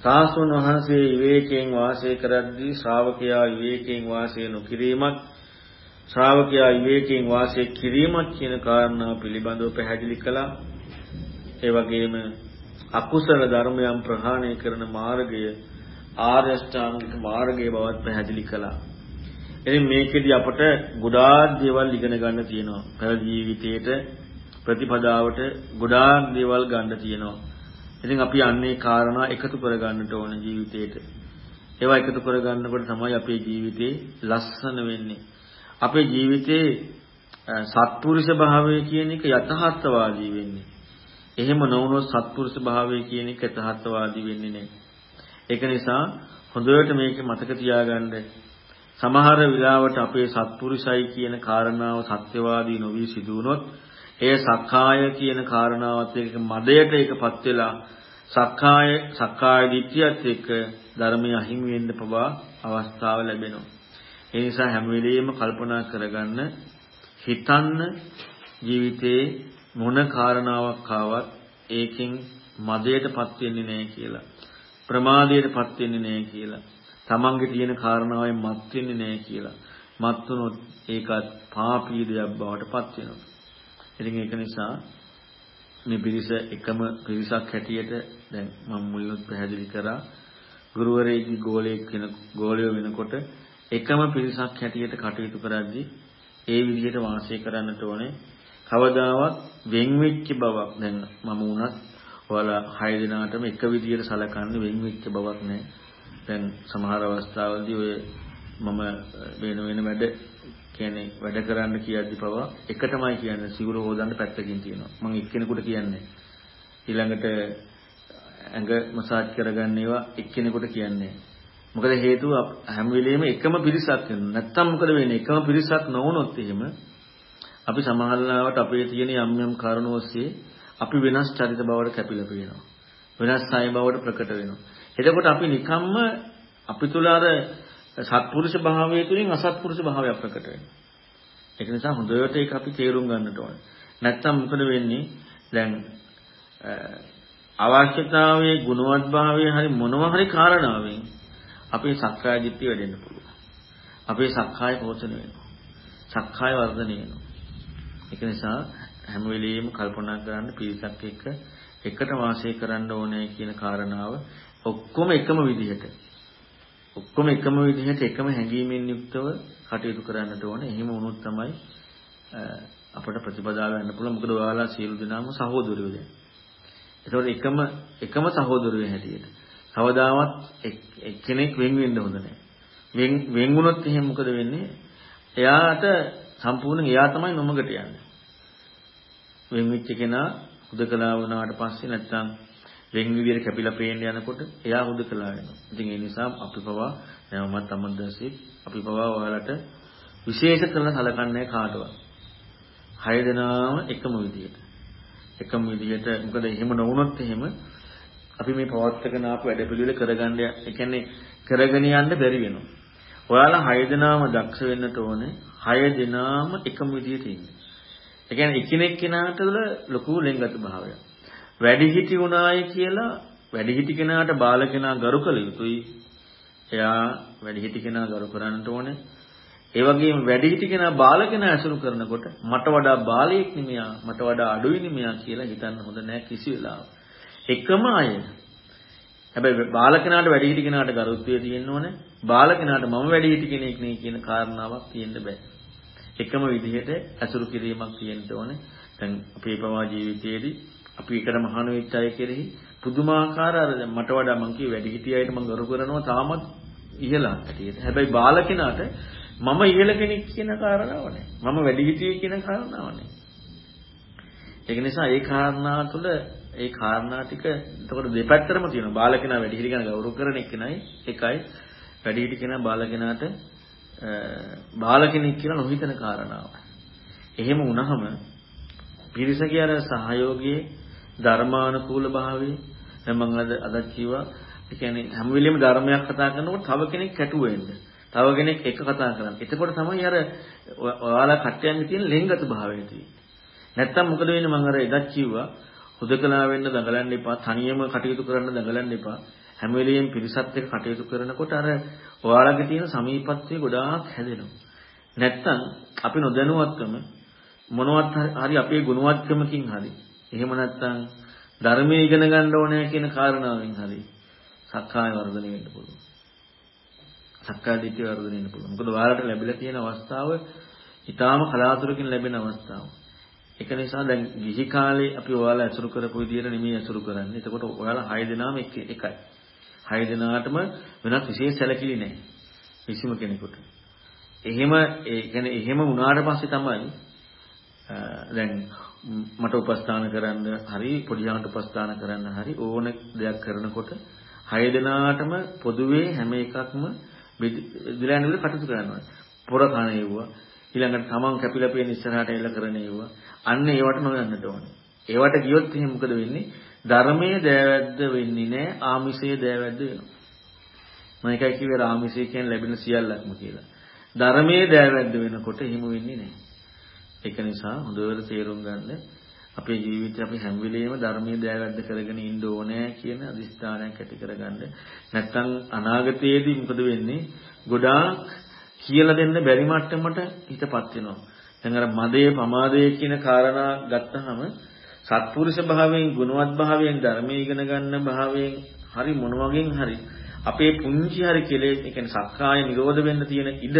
Speaker 1: සාසුන් වහන්සේ විවේකයෙන් වාසය කරද්දී ශ්‍රාවකයා විවේකයෙන් වාසය නොකිරීමත් ශ්‍රාවකයා විවේකයෙන් වාසය කිරීමත් කියන කාරණා පිළිබඳව පැහැදිලි කළා. ඒ වගේම අකුසල ධර්මයන් ප්‍රහාණය කරන මාර්ගය ආර්ය අෂ්ටාංගික මාර්ගයේ බවත් පැහැදිලි කළා. ඉතින් මේකෙදි අපට ගොඩාක් දේවල් ඉගෙන ගන්න තියෙනවා. පැවිදි ජීවිතයේට ප්‍රතිපදාවට ගොඩාක් දේවල් ගන්න තියෙනවා. ඉතින් අපි අන්නේ කාරණා එකතු කර ගන්නට ඕන ජීවිතේට. ඒවා එකතු කර ගන්නකොට තමයි අපේ ජීවිතේ ලස්සන වෙන්නේ. අපේ ජීවිතේ සත්පුරුෂ භාවය කියන එක යථාර්ථවාදී වෙන්නේ. එහෙම නොවුනොත් සත්පුරුෂ භාවය කියන එක යථාර්ථවාදී වෙන්නේ නැහැ. ඒක නිසා හොඳට මේක මතක තියාගන්න සමහර විලාවට අපේ සත්පුරුෂයි කියන කාරණාව සත්‍යවාදී නොවි සිදු වුණොත් එය සක්කාය කියන කාරණාවත් එක්ක මදයට ඒකපත් වෙලා සක්කාය සක්කාය දිට්ඨියත් එක්ක ධර්මය අහිමි වෙන්න පවා අවස්ථාව ලැබෙනවා. ඒ නිසා හැම වෙලෙම කල්පනා කරගන්න හිතන්න ජීවිතේ මොන කාරණාවක් ආවත් ඒකෙන් මදයටපත් වෙන්නේ නැහැ කියලා. ප්‍රමාදයටපත් වෙන්නේ නැහැ කියලා. තමන්ගේ තියෙන කාරණාවෙන් මත් වෙන්නේ නැහැ කියලා. මත් වුණොත් ඒකත් පාපී දෙයක් බවට පත් වෙනවා. ඉතින් ඒක නිසා මේ පිරිස එකම පිරිසක් හැටියට දැන් මම මුලින්ම පැහැදිලි කරා ගුරුවරයෙක්ගේ ගෝලයෙක් වෙන ගෝලය වෙනකොට එකම පිරිසක් හැටියට කටයුතු කරද්දී ඒ විදිහට වාසය කරන්නට ඕනේ. කවදාවත් වෙන් වෙච්ච බවක් දැන් මම උනත් ඔයාලා හය දිනාටම එක විදිහට සලකන්නේ වෙන් වෙච්ච බවක් නැහැ. දැන් සමහර අවස්ථාවලදී ඔය මම වෙන වෙන වැඩ කියන්නේ වැඩ කරන්න කියද්දි පවා එකටමයි කියන්නේ සිවුර හොදන්න පැත්තකින් තියෙනවා. මම එක්කෙනෙකුට කියන්නේ. ඊළඟට ඇඟ මසාජ් කරගන්න ඒවා එක්කෙනෙකුට කියන්නේ. මොකද හේතුව හැම වෙලෙම එකම පිරිසක් වෙනවා. නැත්තම් මොකද වෙන්නේ? එකම පිරිසක් නොවුනොත් එහෙම අපි සමහරවිට අපේ තියෙන යම් යම් කාරණා ඔස්සේ අපි වෙනස් චරිත බවට කැපිලා පේනවා. වෙනස් සාය බවට ප්‍රකට වෙනවා. එතකොට අපි නිකම්ම අපි තුල අර සත්පුරුෂ භාවය තුලින් අසත්පුරුෂ භාවයක් ප්‍රකට වෙනවා. ඒක නිසා හොඳට ඒක අපි තේරුම් ගන්නට ඕනේ. නැත්තම් මොකද වෙන්නේ? දැන් අවශ්‍යතාවයේ ගුණවත් භාවයේ හරි මොනවා හරි කාරණාවෙන් අපේ සක්කාය දිට්ඨිය වැඩෙන්න පුළුවන්. අපේ සක්කාය පෝෂණය වෙනවා. සක්කාය වර්ධනය වෙනවා. ඒක නිසා හැම වෙලෙම කල්පනා කරන්න පිරිසක් එක්ක එකට වාසය කරන්න ඕනේ කියන කාරණාව ඔක්කොම එකම විදිහට ඔක්කොම එකම විදිහට එකම හැඟීමෙන් යුක්තව කටයුතු කරන්නට ඕනේ. එහෙම වුණොත් තමයි අපට ප්‍රතිපදාව ගන්න පුළුවන්. මොකද ඔයාලා සියලු දෙනාම සහෝදරයෝ දැන්. ඒතකොට එකම එකම සහෝදරයෝ හැටියට. කවදාවත් එක්කෙනෙක් වෙන් වෙන්න හොඳ නැහැ. වෙන් වෙන් වුණොත් එහෙනම් මොකද වෙන්නේ? එයාට සම්පූර්ණයෙන් එයා තමයි නොමගට යන්නේ. වෙන් වෙච්ච කෙනා හුදකලා වුණාට පස්සේ නැත්තම් වෙන් විදියට කැපිලා පේන්න යනකොට එයා හුදකලා වෙනවා. ඉතින් ඒ නිසා අපි පවා දැන් මම තමන්දසෙක් අපි පවා ඔයාලට විශේෂ කරලා සලකන්නේ කාටවත්. හය දෙනාම එකම විදියට. එකම විදියට මොකද එහෙම නොවුනොත් එහෙම අපි මේ පවත්කගෙන ආපු වැඩපිළිවෙල කරගන්න ඒ කියන්නේ කරගෙන යන්න බැරි වෙනවා. ඔයාලා හය දෙනාම දක්ෂ වෙන්නට ඕනේ. හය දෙනාම එකම විදියට ඉන්න. ඒ කියන්නේ එකිනෙක කෙනාට තුළ ලොකු ලෙන්ගත භාවයක්. වැඩිහිටි වුණාය කියලා වැඩිහිටි කෙනාට බාල කෙනා ගරු කළ යුතුයි. එයා වැඩිහිටි කෙනා ගරු කරන්නට ඕනේ. ඒ වගේම වැඩිහිටි කෙනා බාල කෙනා ඇසුරු කරනකොට මට වඩා බාලයෙක් නෙමෙයා මට වඩා අඩුයි නෙමෙයා කියලා හිතන්න හොඳ නැහැ කිසි වෙලාවක. එකම අය. හැබැයි බාල කෙනාට වැඩිහිටි කෙනාට ගරුත්වය තියෙන්න ඕනේ. බාල කෙනාට මම වැඩිහිටි කෙනෙක් නේ කියන කාරණාවක් තියෙන්න බෑ. එකම විදිහට ඇසුරු කිරීමක් තියෙන්න ඕනේ. දැන් අපේ පවා ජීවිතයේදී අපි එකට මහාන වෙච්ච අය කෙරෙහි පුදුමාකාර අර මට වඩා මං කිය වැඩි හිටියයිට මං ගරු කරනවා තාමත් ඉහළක් හැටියට. හැබැයි බාල කෙනාට මම ඉහළ කෙනෙක් කියන කාරණාව නැහැ. මම වැඩි හිටියේ කියන කාරණාව නැහැ. ඒක නිසා ඒ කාරණා තුළ ඒ කාරණා ටික එතකොට දෙපැත්තටම තියෙනවා. බාල කෙනා වැඩි හිටි කෙනා ගෞරව කරන එකනයි එකයි වැඩි හිටි කෙනා බාල කෙනාට බාල කෙනෙක් කියලා නොහිතන කාරණාව. එහෙම වුණහම පිරිසගේ අර සහයෝගයේ ධර්මානුකූල භාවය දැන් මම අද අද කිව්වා ඒ කියන්නේ හැම වෙලෙම ධර්මයක් කතා කරනකොට තව කෙනෙක් කැටුව වෙන්න. තව කෙනෙක් එක කතා කරන්නේ. එතකොට තමයි අර ඔයාලා කට්ටියන්ගේ තියෙන ලෙන්ගත භාවය තියෙන්නේ. නැත්තම් මොකද වෙන්නේ මම අර එදත් කිව්වා හුදකලා වෙන්න දඟලන්න එපා තනියම කටයුතු කරන්න දඟලන්න එපා. හැම වෙලෙම පිරිසත් එක්ක කටයුතු කරනකොට අර ඔයාලගේ තියෙන සමීපත්වය ගොඩාක් හැදෙනවා. නැත්තම් අපි නොදැනුවත්වම මොනවත් හරි අපේ ගුණවත්කමකින් හරි එහෙම නැත්තම් ධර්මයේ ඉගෙන ගන්න ඕනේ කියන කාරණාවෙන් හරි සක්කාය වර්ධනය වෙන්න පුළුවන්. සක්කාය දිට්ඨිය වර්ධනය වෙන්න පුළුවන්. මොකද ඔයාලට ලැබිලා තියෙන අවස්ථාව ඊටාම කලාතුරකින් ලැබෙන අවස්ථාවක් ඒක නිසා දැන් ගිහි කාලේ අපි ඔයාලා ඇසුරු කරපු විදියට නෙමෙයි ඇසුරු කරන්නේ. එතකොට ඔයාලා 6 දෙනාම එකයි. 6 දෙනාටම වෙනත් විශේෂ සැලකිලි නැහැ. කිසිම කෙනෙකුට. එහෙම ඒ කියන්නේ එහෙම වුණාට පස්සේ තමයි දැන් මට උපස්ථාන කරන්න හරි පොඩියාන්ට උපස්ථාන කරන්න හරි ඕන දෙයක් කරනකොට 6 දෙනාටම පොදුවේ හැම එකක්ම බෙදලා නෙවෙයි කටයුතු කරනවා. පොර කණ ඒවුවා ඊළඟට තමන් කැපිලා පේන ඉස්සරහට එල්ල කරන ඒවා අන්න ඒවට නොයන්නට ඕනේ. ඒවට ගියොත් එහෙනම් මොකද වෙන්නේ? ධර්මයේ දෑවැද්ද වෙන්නේ නැහැ ආමිෂයේ දෑවැද්ද වෙනවා. මම එකයි කිව්වේ ආමිෂය කියන්නේ ලැබෙන සියල්ලක්ම කියලා. ධර්මයේ දෑවැද්ද වෙනකොට එහෙම වෙන්නේ නැහැ. ඒක නිසා හොඳට තේරුම් ගන්න අපේ ජීවිතේ අපි හැම වෙලෙම ධර්මයේ දෑවැද්ද කරගෙන ඉන්න ඕනේ කියන අදිස්ථානයක් ඇති කරගන්න. නැත්නම් අනාගතයේදී මොකද වෙන්නේ? ගොඩාක් කියලා දෙන්න බැරි මට්ටමට හිතපත් වෙනවා. දැන් අර මදේ පමාදේ කියන කාරණා ගත්තහම සත්පුරුෂ භාවයෙන් ගුණවත් භාවයෙන් ධර්මයේ ඉගෙන ගන්න භාවයෙන් හරි මොන වගේන් හරි අපේ පුංචි හරි කෙලෙස් ඒ කියන්නේ සක්කාය නිරෝධ වෙන්න තියෙන ඉඩ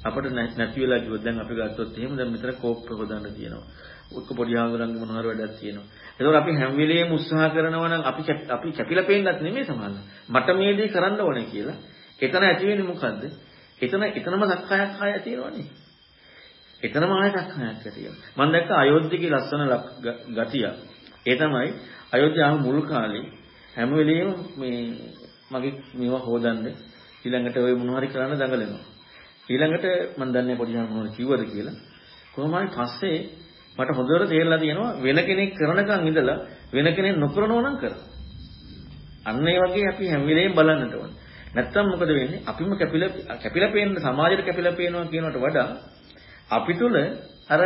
Speaker 1: අපිට නැති වෙලා කිව්වොත් දැන් අපි ගත්තොත් එහෙම දැන් මෙතන කෝප් හොදන්න තියෙනවා. උත්ක පොඩි ආන්දරංග මොන හරි වැඩක් තියෙනවා. ඒකෝර අපි හැම වෙලෙම උත්සාහ කරනවා නම් අපි අපි කැපිලා පේන්නත් නෙමෙයි සමහරවල්. මට මේ දේ කරන්න ඕනේ කියලා. එතන ඇති වෙන්නේ මොකද්ද? එතන එතනම සක්කායක් ආය තියෙනවනේ. එතනම ආය සක්කායක් තියෙනවා. මම දැක්ක අයෝධ්‍යගේ ලස්සන ගතිය. ඒ තමයි අයෝධ්‍යාව මුල් කාලේ හැම වෙලෙම මේ මගේ මේවා හොදන්න ඊළඟට ඔය මොන හරි කරන්න දඟලනවා. ඊළඟට මම දන්නේ පොඩි මොනවද කිව්වද කියලා. කොහොම හරි පස්සේ මට හොඳට තේරලා තියෙනවා වෙන කෙනෙක් කරනකන් ඉඳලා වෙන කෙනෙක් නොකරනවා නම් කරනවා. අන්න ඒ වගේ අපි හැම වෙලෙම බලන්නට ඕනේ. නැත්තම් මොකද වෙන්නේ? අපිම කැපිලා කැපිලා පේන්න සමාජයට කැපිලා පේනවා කියනකට වඩා අපි තුල අර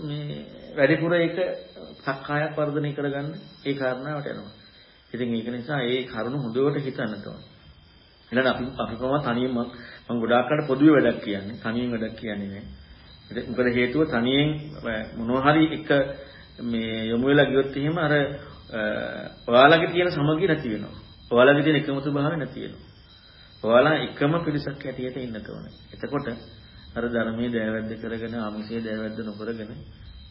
Speaker 1: මේ වැඩිපුර ඒක සක්කායක් වර්ධනය කරගන්න ඒ කාරණාවට යනවා. ඉතින් ඒක නිසා ඒ කරුණ හොඳට හිතන්නට ඕනේ. ඊළඟ අපි අපි කොහොම තනියම මම ගොඩාක් අකට පොදුවේ වැඩක් කියන්නේ. තනියෙන් වැඩක් කියන්නේ නැහැ. මොකද හේතුව තනියෙන් මොනවා හරි එක මේ යොමු වෙලා ගියොත් එහෙම අර ඔයාලගේ තියෙන සමගිය නැති වෙනවා. ඔයාලගේ තියෙන එකමුතු භාවය නැති වෙනවා. ඔයාලා එකම පිරිසක් හැටියට ඉන්නට ඕනේ. එතකොට අර ධර්මයේ දෑවැද්ද කරගෙන ආමිෂයේ දෑවැද්ද නොකරගෙන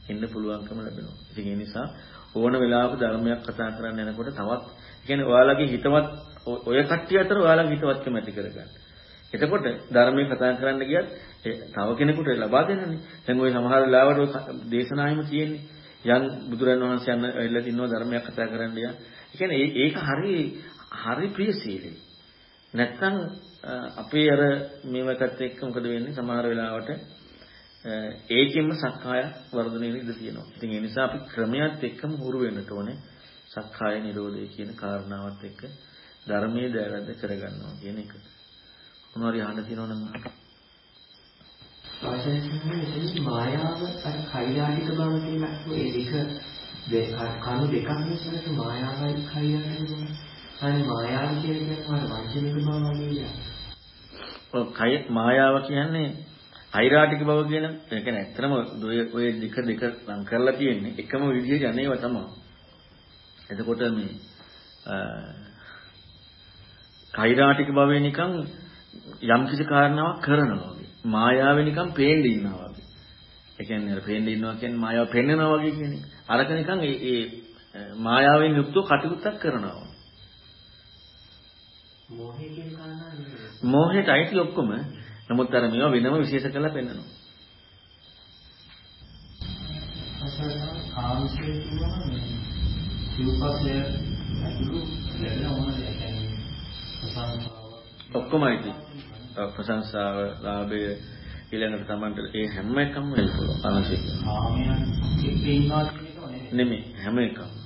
Speaker 1: ඉන්න පුළුවන්කම ලැබෙනවා. ඉතින් ඒ නිසා ඕන වෙලාවක ධර්මයක් කතා කරන්න යනකොට තවත් කියන්නේ ඔයාලගේ හිතවත් ඔය කට්ටිය අතර ඔයාලගේ හිතවත්කම ඇති කරගන්න. එතකොට ධර්මයේ කතා කරන්න ගියත් තව කෙනෙකුට ලබා දෙන්නනේ. දැන් ওই සමහර වෙලාවට ඔය දේශනාවෙම තියෙන්නේ යන් බුදුරන් වහන්සේ යන ඇවිල්ලා තිනවා ධර්මයක් කතා කරන්න යා. ඒ කියන්නේ ඒක හරි හරි ප්‍රියශීලී. නැත්තම් අපේ අර මේවකට එක්ක මොකද වෙන්නේ සමහර වෙලාවට ඒකෙන්ම සක්කාය වර්ධනය වෙන ඉඩ තියෙනවා. ඉතින් ඒ නිසා අපි ක්‍රමයක් එක්කම හුරු වෙන්නට ඕනේ. සක්කාය නිරෝධය කියන කාරණාවත් එක්ක ධර්මයේ දැවැද්ද කරගන්නවා කියන එක. මොනවාරි අහන්න තියෙනවනම් අහන්න.
Speaker 2: ආශාසනයේ මායාව අර කෛරාටික බව කියන ඒ දෙක කණු දෙකක් නිසා මායාවයි කෛරාටික බව අනේ මායාව කියන්නේ මම වංචනික බව වගේ
Speaker 1: ඔය කය මායාව කියන්නේ අයිරාටික බව කියන ඒ කියන්නේ ඇත්තම ඔය දෙක දෙක ලං කරලා තියෙන්නේ එකම විදිහේ යන්නේව තමයි. එතකොට මේ කෛරාටික භවය නිකන් යම් කිසි කාරණාවක් කරනවා වගේ. මායාවේ නිකන් පේන්න ඉන්නවා වගේ. ඒ කියන්නේ අර පේන්න ඉන්නවා කියන්නේ මායාව පෙන්නනවා වගේ කියන්නේ. අරක නිකන් ඒ ඒ මායාවෙන් යුක්තව කටයුත්තක් කරනවා.
Speaker 2: මෝහය කියන කාරණා නෙමෙයි.
Speaker 1: මෝහයට අයිති ඔක්කොම. නමුත් අර මේවා වෙනම විශේෂ කරලා පෙන්නනවා.
Speaker 2: අසරණ
Speaker 3: ආංශය කියනවා මේ සිව්පස්ය ඇතුළු ලැබෙන ඕන දෙයක් කියන්නේ ප්‍රසංසාව
Speaker 1: ඔක්කොමයි තියෙන්නේ. ප්‍රශංසාව, ලාභය ඊළඟට තමන්ට ඒ හැම එකම වෙන්න පුළුවන් අනසික.
Speaker 3: කාමයන් එක්ක ඉන්නවා කියන එක. නෙමෙයි
Speaker 1: හැම එකම.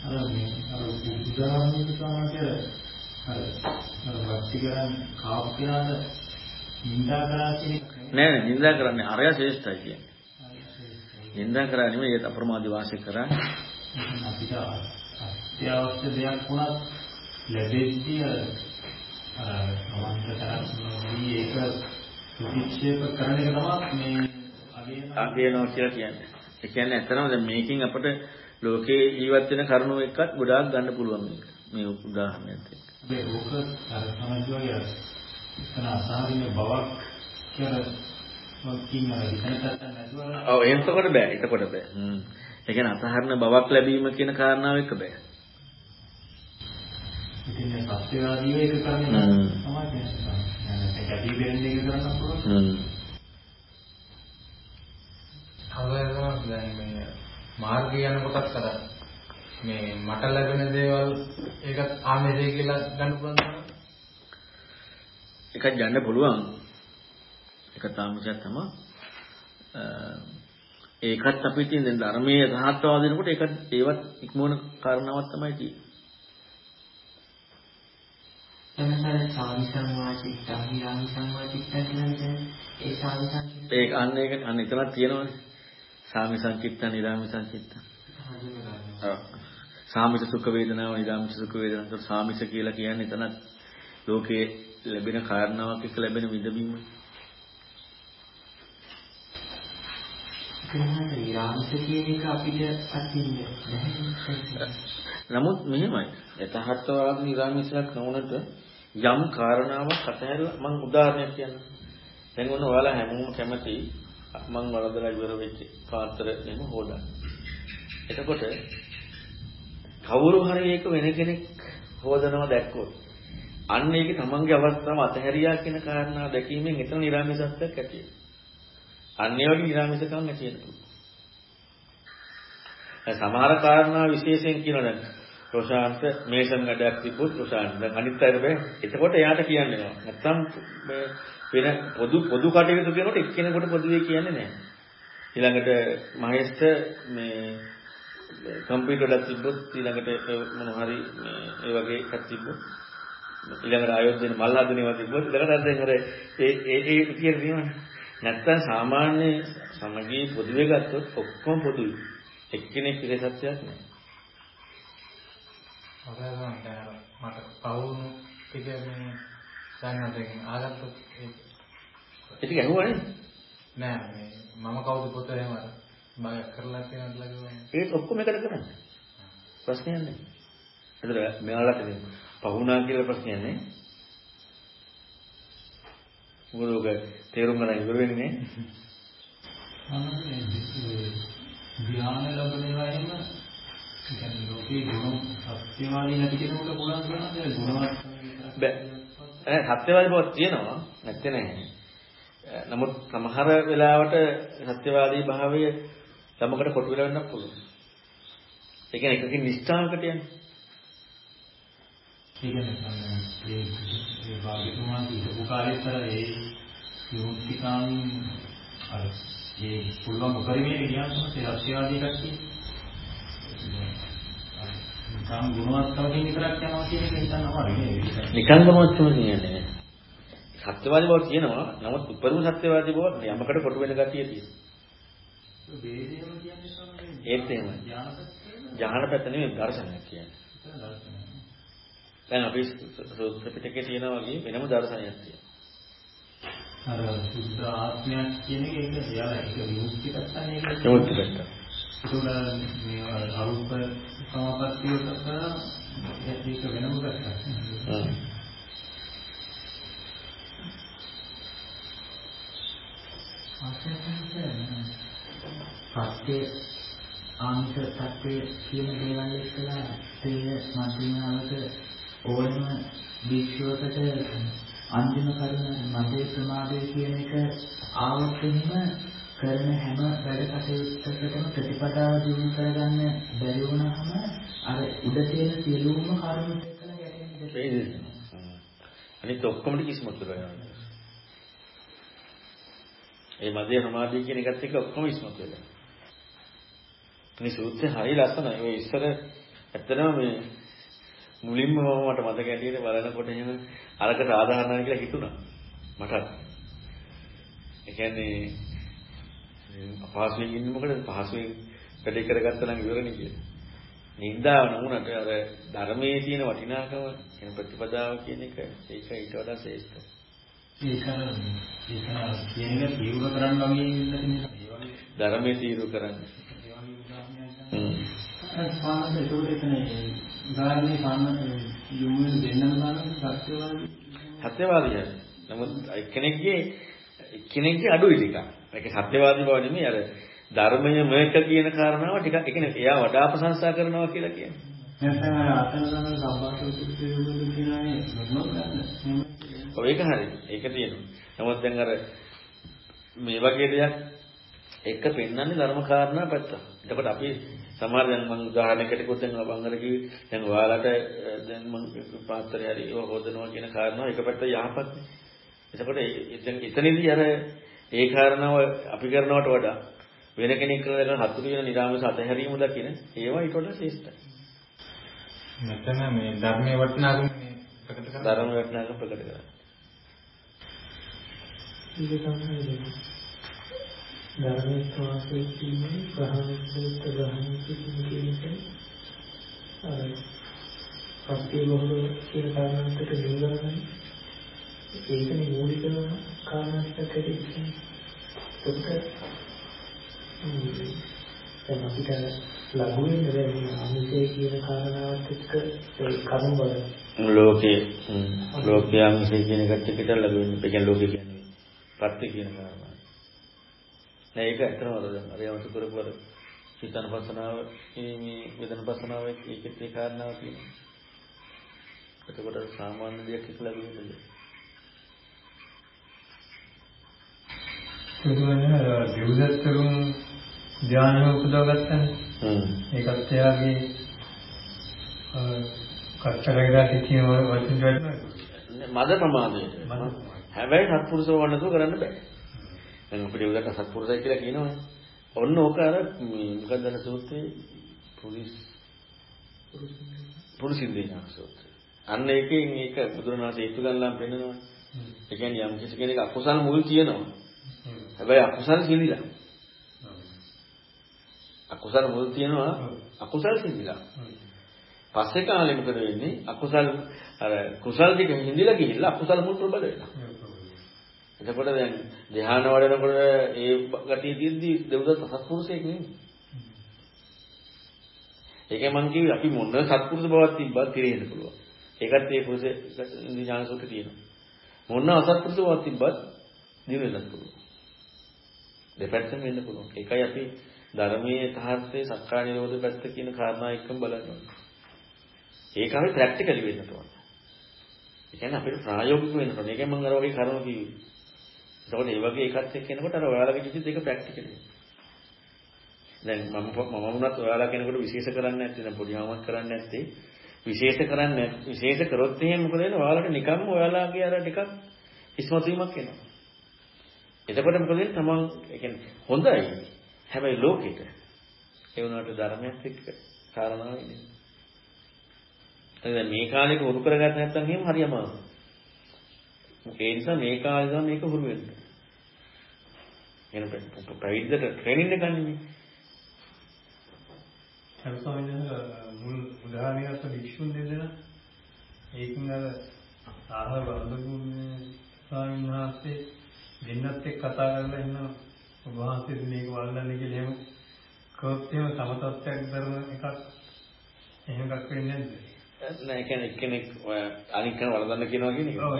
Speaker 3: අර මේ අර උදාහරණයක් තමයි අර අර වස්ති කරන් කාපු කෙනාට නින්දා කරා කියන එක
Speaker 1: නෑ නෑ නින්දා කරන්නේ අරයා ශ්‍රේෂ්ඨයි කියන්නේ. නින්දා කරා නෙමෙයි ඒත් අප්‍රමාදී වාසය කරා.
Speaker 3: අපිට අත්‍යවශ්‍ය දෙයක් වුණත් ලැබෙද්දී අර අර සමන්තරතරී ඒක ප්‍රතික්ෂේප කරන එක තමයි මේ
Speaker 1: අගයනවා කියලා කියන්නේ. ඒ කියන්නේ ඇත්තටම දැන් මේකෙන් අපිට ලෝකේ ජීවත් වෙන කරුණු එක්කත් ගොඩාක් ගන්න පුළුවන් මේක. මේ උදාහරණයත් එක්ක.
Speaker 3: මේ ඕක අර වගේ එතන අසහරින බවක් කියලා
Speaker 1: ඔව් එතකොට බෑ. එතකොට බෑ. හ්ම්. ඒ කියන්නේ අසහරණ බවක් ලැබීම කියන කාරණාව එක්ක බෑ.
Speaker 3: ඉතින් මේ සත්‍යවාදීව ඒක කරන්නේ කියන්නේ. ඒක ඇටි වෙන්නේ එක කරන්න පුළුවන්.
Speaker 1: හ්ම්.
Speaker 4: අවයවයක් දැන් මේ මාර්ගය යනකොටත් අර මේ මට ලැබෙන දේවල් ඒකත් ආමේදේ කියලා ගන්න පුළුවන් තමයි.
Speaker 1: එකක් ගන්න පුළුවන්. එක තාමසයක් තමයි. ඒකත් අපි ඉතින් දැන් ධර්මයේ යථාර්ථවාද වෙනකොට ඒකත් ඒවත් ඉක්මවන කාරණාවක් තමයි තියෙන්නේ.
Speaker 2: එමසාර සාමිසං වාචිත්තං විරාමිසං වාචිත්තං කියන්නේ ඒ සාමිසං කියන
Speaker 1: ඒක අන්න ඒක අන්න එතනක් තියෙනවනේ. සාමි සංකිට්ඨ නිරාමි. ඔව්. සාමිත සුඛ වේදනාව නිරාමිත සුඛ වේදනාව. ඒක සාමිත කියලා කියන්නේ එතනක් ලෝකයේ ලැබෙන කාරණාවක් එක්ක ලැබෙන
Speaker 2: නැහැ.
Speaker 1: නමුත් මෙහෙමයි. යථාර්ථවාද නිරාමිසයක් නොවනට යම් කාරණාවක් අතහැරලා මම උදාහරණයක් කියන්නම්. දැන් ඔන්න ඔයාලා හැමෝම කැමති මං වරදලා ඉවර වෙච්ච පාත්‍ර එහෙම හොදන්න. එතකොට කවුරු හරි ඒක වෙන කෙනෙක් හොදනවා දැක්කොත් අන්න ඒක තමන්ගේ අවස්ථාව අතහැරියා කියන කාරණා දැකීමෙන් එතන නිර්ාමිසත්වයක් ඇති වෙනවා. අන්න ඒ වගේ නිර්ාමිසකම් ඇති වෙනවා. සමහර කාරණා විශේෂයෙන් කියනවා දැන් රොෂාන්ට මේසම් වැඩක් තිබ්බොත් රොෂාන්ට දැන් අනිත් අයට බෑ. එතකොට එයාට කියන්නේ නෑ. නැත්තම් මේ වෙන පොදු පොදු කටයුතු කරනකොට එක්කෙනෙකුට පොදුවේ කියන්නේ නෑ. ඊළඟට මහේෂ්ට මේ කම්පියුටර් එකක් තිබ්බොත් ඊළඟට මොන හරි මේ ඒ වගේ එකක් තිබ්බොත් ඊළඟට ආයෝජන මල් හදන ඒවා තිබ්බොත් ඊළඟට අර දැන් අර ඒ ඒ ඒ කියන තියෙනවනේ. නැත්තම් සාමාන්‍ය සමගී පොදුවේ ගත්තොත් ඔක්කොම පොදුයි. එක්කෙනෙක් විශේෂත්වයක් නෑ.
Speaker 4: අවයවයක් දැන් මට පවුණු ටික මේ දැන් දැන් ආගත්තොත්
Speaker 1: ඒක ඇහුවනේ.
Speaker 4: නෑ මේ මම කවුද පොත එහෙම බයක් කරලා තියෙනවද ලගුවා.
Speaker 1: ඒත් ඔක්කොම එකට කරන්නේ. ප්‍රශ්නයක් නෑ. ඒතර මෙයාලට මේ පහුණා කියලා ප්‍රශ්නයක් නෑ. ඔක තේරුම් ගන්න ඉවර වෙන්නේ
Speaker 3: අනේ ධ්‍යාන ලැබෙන ඒවා එහෙම කියන්නේ ලෝකේ ගුණ සත්‍යවාදී නැති කෙනෙකුට පුළුවන් කරනද ගුණවත්
Speaker 1: බෑ. ඈ සත්‍යවාදී බවක් තියෙනවා. නැත්තේ නෑ. නමුත් සමහර වෙලාවට සත්‍යවාදී භාවය ළමකට කොටු වෙලා වෙන්නත් පුළුවන්. ඒ කියන්නේ එකකින් නිෂ්ඨාවකට යන්නේ.
Speaker 3: ඒ කියන්නේ ඒ ඒ වාග්යතුමා හිතපු කාර්යතර ඒ යොමුතිකාන් අර ඒ පුළුවන් උපරිමයේ විද්‍යාත්මක සත්‍යවාදී කට්ටිය නිකන් ගුණවත්කමකින් විතරක් යනවා කියන එක හිතන්න අමාරුයි නේද?
Speaker 1: නිකන් ගමත්ම කියන්නේ. සත්‍යවාදී බව තියෙනවා. නමුත් උපරිම සත්‍යවාදී බව යමකට කොටු වෙන ගතිය තියෙනවා.
Speaker 3: වේදේම කියන්නේ තමයි
Speaker 1: ඒත් එහෙමයි. ඥාන පැත්ත නෙමෙයි දර්ශනයක් කියන්නේ. දැන් අපි සූත්‍ර පිටකේ තියෙනා වගේ වෙනම දර්ශනයක් තියෙනවා.
Speaker 3: අර සුද්ධ ආත්මයක් කියන එක ඒක එයාලා ඒක විමුක්ති පැත්තනේ.
Speaker 1: විමුක්ති පැත්ත.
Speaker 3: ඒක මේ අරූප සමාපත්තිය කරා ඒක වෙනම.
Speaker 1: හ්ම්.
Speaker 2: පස්සේ ආංශ තත්ත්වයේ කියන දේවල් එක්කලා තේන මධ්‍යමාවක ඕනම භික්ෂුවකට අන්තිම කරුණ මදේ ප්‍රමාදය කියන එක ආවොත් එහෙම කරන හැම වැඩ කටයුත්තකටම ප්‍රතිපදාව දිනු කරගන්න බැරි වුණාම අර උඩ තියෙන සියලුම කරුණු එක්කලා ගැටෙන්නේ
Speaker 1: අනිත් ඔක්කොම ටික ඉස්මතු කරනවා. ඒ මධ්‍ය සමාධිය කියන එකත් එක්ක ඔක්කොම ඉස්මතු වෙනවා. මේ සූත්‍රය හරිය ලස්සනයි. ඔය ඉස්සර ඇත්තටම මේ මුලින්ම මට මතක ඇටියට බලනකොට එහෙම අරකට ආදාහරණයි කියලා හිතුණා. මටත්. ඒ කියන්නේ අපහසුයෙන් ඉන්නේ මොකද පහසුවෙන් වැඩේ කරගත්තා නම් ඉවරනේ කියලා. නින්දාව නුනට අර ධර්මයේ තියෙන වටිනාකම කියන ප්‍රතිපදාව කියන එක ඒක ඊට වඩා ශ්‍රේෂ්ඨයි.
Speaker 3: ඒක ඒක කියන එක තීව්‍ර කරන්න වගේ ඉන්න
Speaker 1: ධර්මයේ තීව්‍ර කරන්න.
Speaker 3: වහන්සේ ඒකනේ ගානේ සාම යොමු දෙන්නම ගන්න සත්‍යවාදී
Speaker 1: සත්‍යවාදී නමුත් එක්කෙනෙක්ගේ එක්කෙනෙක්ගේ අඩුයි ටිකක්. ඒක සත්‍යවාදී බව නෙමෙයි අර ධර්මය මේක කියන කාරණාව ටිකක් ඒ කියන්නේ එයා වඩා ප්‍රශංසා කරනවා කියලා කියන්නේ.
Speaker 3: නැත්නම් අර අතන ගන්න සම්බන්ධ සුත්‍රය කියනවානේ මොනවද ගන්න.
Speaker 1: ඔව් ඒක හරි. ඒක තියෙනවා. නමුත් දැන් අර මේ වගේ දෙයක් එක පෙන්වන්නේ ධර්ම කාරණා පැත්ත. එතකොට අපි සමහර දැන් මම උදාහරණයකට කිව්වොත් දැන් බංගර කිව්වේ දැන් ඔයාලට දැන් මම පාත්‍රය හරි ඒව හොදනවා කියන කාරණාව එක පැත්ත යහපත්නේ. එතකොට එතන එතනදී අර ඒ කාරණාව අපි කරනවට වඩා වෙන කෙනෙක් කරන හතුරු වෙන නිරාමස අතහැරීම දකින ඒවා ඊට වඩා ශ්‍රේෂ්ඨයි.
Speaker 4: මෙතන මේ ධර්මයේ වටිනාකම ප්‍රකට කරන
Speaker 1: ධර්ම වටිනාකම ප්‍රකට කරනවා.
Speaker 2: ඒක තමයි ධර්මයේ වාසයේ කියන්නේ ප්‍රහාණිත ග්‍රහණිත කියන අර පස්සේ බොහෝ කියන කාරණාවට නිරවරණයි ඒකනේ මූලිකම කාරණා ටිකක් ඇති ඒකට දැන් අපිට ලඝු වෙන්න බැරි අනිත්‍ය කියන කාරණාවත් එක්ක ඒ කරුණ බලන්න
Speaker 1: ලෝකේ ලෝකයේ අංශය කියන එකට එකට ලැබෙන්නේ. ඒ කියන්නේ ලෝකේ කියන්නේ ප්‍රත්‍ය කියන කාරණා. නෑ ඒක ඇත්තම වරද. අර යමතු කරපු අර චිත්තනපසනාව මේ වේදනපසනාව ඒකෙත් ඒ කාරණාව තියෙනවා. එතකොට සාමාන්‍ය දෙයක් කියලා ලැබෙන්නේ.
Speaker 3: ඒකනේ දිවුදත්තරුන් ධානය උපදව ගන්නනේ.
Speaker 1: හ්ම්.
Speaker 3: ඒකත් එයාගේ කච්චරේලා සිටින වචන වැටෙනවා.
Speaker 1: මද ප්‍රමාදයට. හැබැයි සත්පුරුෂව වන්නතු කරන්න බෑ. දැන් අපිට උදට සත්පුරුෂය කියලා කියනවනේ. ඔන්න ඕක අර මොකක්ද අර සූත්‍රයේ පුරිස් පුරුසින්දේන සූත්‍රය. අන්න ඒකෙන් ඒක බුදුරණාහි ඒතු ගන්නලා පෙන්නනවා. ඒ කියන්නේ යම් කිසි කෙනෙක් අකුසල් මුල් කියනවා. හැබැයි අකුසල් සිඳිලා. අකුසල් මුල් තියනවා අකුසල් සිඳිලා. පස්සේ කාලෙ මොකද වෙන්නේ? අකුසල් අර කුසල් ටික හිඳිලා ගිහිල්ලා අකුසල් මුල් ප්‍රබල වෙනවා. එතකොට දැන් ධ්‍යාන වඩනකොට ඒ ගතිය තියෙද්දි දෙව්දත් සත්පුරුෂයෙක් නෙමෙයි. ඒකයි මම කිව්වේ අපි මොන සත්පුරුෂ බවක් තිබ්බත් තිරෙන්න පුළුවන්. ඒකත් ඒ පුරුෂ ඥාන සූත්‍රයේ තියෙනවා. මොන අසත්පුරුෂ බවක් තිබ්බත් දිවෙන්නත් පුළුවන්. දෙපැත්තම වෙන්න පුළුවන්. ඒකයි අපි ධර්මයේ තහර්ථයේ සක්කාය නිරෝධ පැත්ත කියන කාරණා එක්කම බලනවා. ඒක අපි ප්‍රැක්ටිකලි වෙන්න ඕන. ඒ කියන්නේ අපිට ප්‍රායෝගික වෙන්න ඕන. ඒකයි මම අර වගේ කරුණු කිව්වේ. ඒකෝට ඒ වගේ එකත් එක්ක එනකොට අර ඔයාලගේ කිසිත් ඒක ප්‍රැක්ටිකලි. දැන් මම මම වුණත් ඔයාලා කෙනෙකුට විශේෂ කරන්නේ නැත්තේ දැන් පොඩි හාමක් කරන්නේ නැත්තේ විශේෂ කරන්නේ විශේෂ කරොත් එහෙම මොකද වෙන්නේ ඔයාලට නිකම්ම ඔයාලාගේ අර ටිකක් ඉස්මතු වීමක් එනවා. එතකොට මොකද වෙන්නේ තමන් ඒ කියන්නේ හොඳයි. හැබැයි ලෝකෙට ඒ වුණාට ධර්මයක් එක්ක කාරණා වෙන්නේ. දැන් මේ කාලේක උරු කරගත්ත නැත්නම් එහෙම හරි අමාරුයි. ඒ නිසා මේ කාලේ තමයි මේක හුරු වෙන්නේ. එන ප්‍රවිද්දට ට්‍රේනින් එක ගන්න මේ.
Speaker 3: සම්සෝමිනහ මුල් උදාහරණයක් වික්ෂුන් දෙන්නා ඒකින් අර ආහාර වර්ධකුන්නේ ස්වාමීන් වහන්සේ දෙන්නත් එක්ක කතා කරලා එහෙනම් ඔබ වහන්සේ මේක වළඳන්නේ කියලා එහෙම කෝත් එහෙම සමතත්වයක් දරන එකක් එහෙම එකක් වෙන්නේ නැද්ද?
Speaker 1: නෑ කියන්නේ එක්කෙනෙක් අනික් කෙනා වළඳන්න කියනවා කියන එක.
Speaker 3: ඔව්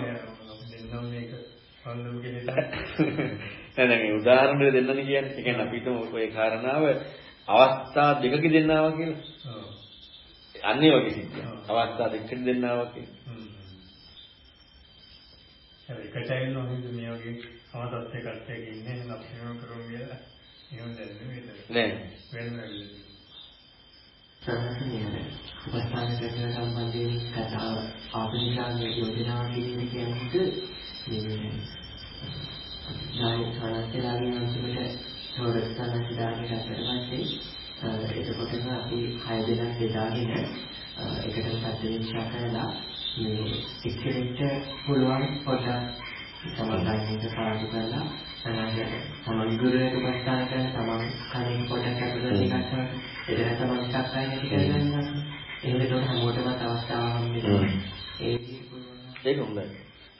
Speaker 3: දෙන්නම් මේක වළඳමු කියන එක.
Speaker 1: නෑ නෑ මේ උදාහරණ දෙන්නනේ කියන්නේ. ඒ කියන්නේ අපිට ඔය කාරණාව අවස්ථා දෙකක දෙන්නවා කියලා.
Speaker 3: ඔව්.
Speaker 1: අන්නේ වගේ සිද්ධියක්. අවස්ථා දෙකක දෙන්නවා කියලා.
Speaker 3: හ්ම්. එකට ඇවිල්ලා මොකද මේ වගේ සමතත් එකට එක ඉන්නේ අපි මේක කරමු කියලා එහෙම දැනෙන්නේ
Speaker 1: නෑ.
Speaker 3: වෙන
Speaker 2: සමහරවිට උපස්ථාන කරන සම්බන්ධයෙන් කතාව ආපනිකාගේ යෝජනාව කියන කියන්නේ මේ නාය සානච්චලාගේ අන්තිමට සෝරස්ථානක් දාගෙන ගත්තට පස්සේ එතකොටම අපි හය දෙනා බෙදාගෙන එකටම පරිශීලනය කරලා මේ එක්කෙනෙක්ට පුළුවන් පොඩ්ඩක් සමාදානයක පාඩු කරලා අනාගත තමන් ගුරුවරයෙක් උපස්ථාන කරන තමන් කලින් අතුලට එකක් කරන එතන තමන් ටිකක් අය නැති කරගන්නවා එහෙම ඒක හැමෝටම අවස්ථාවක් හම්බෙන්නේ ඒ
Speaker 1: ඒක හොඳයි.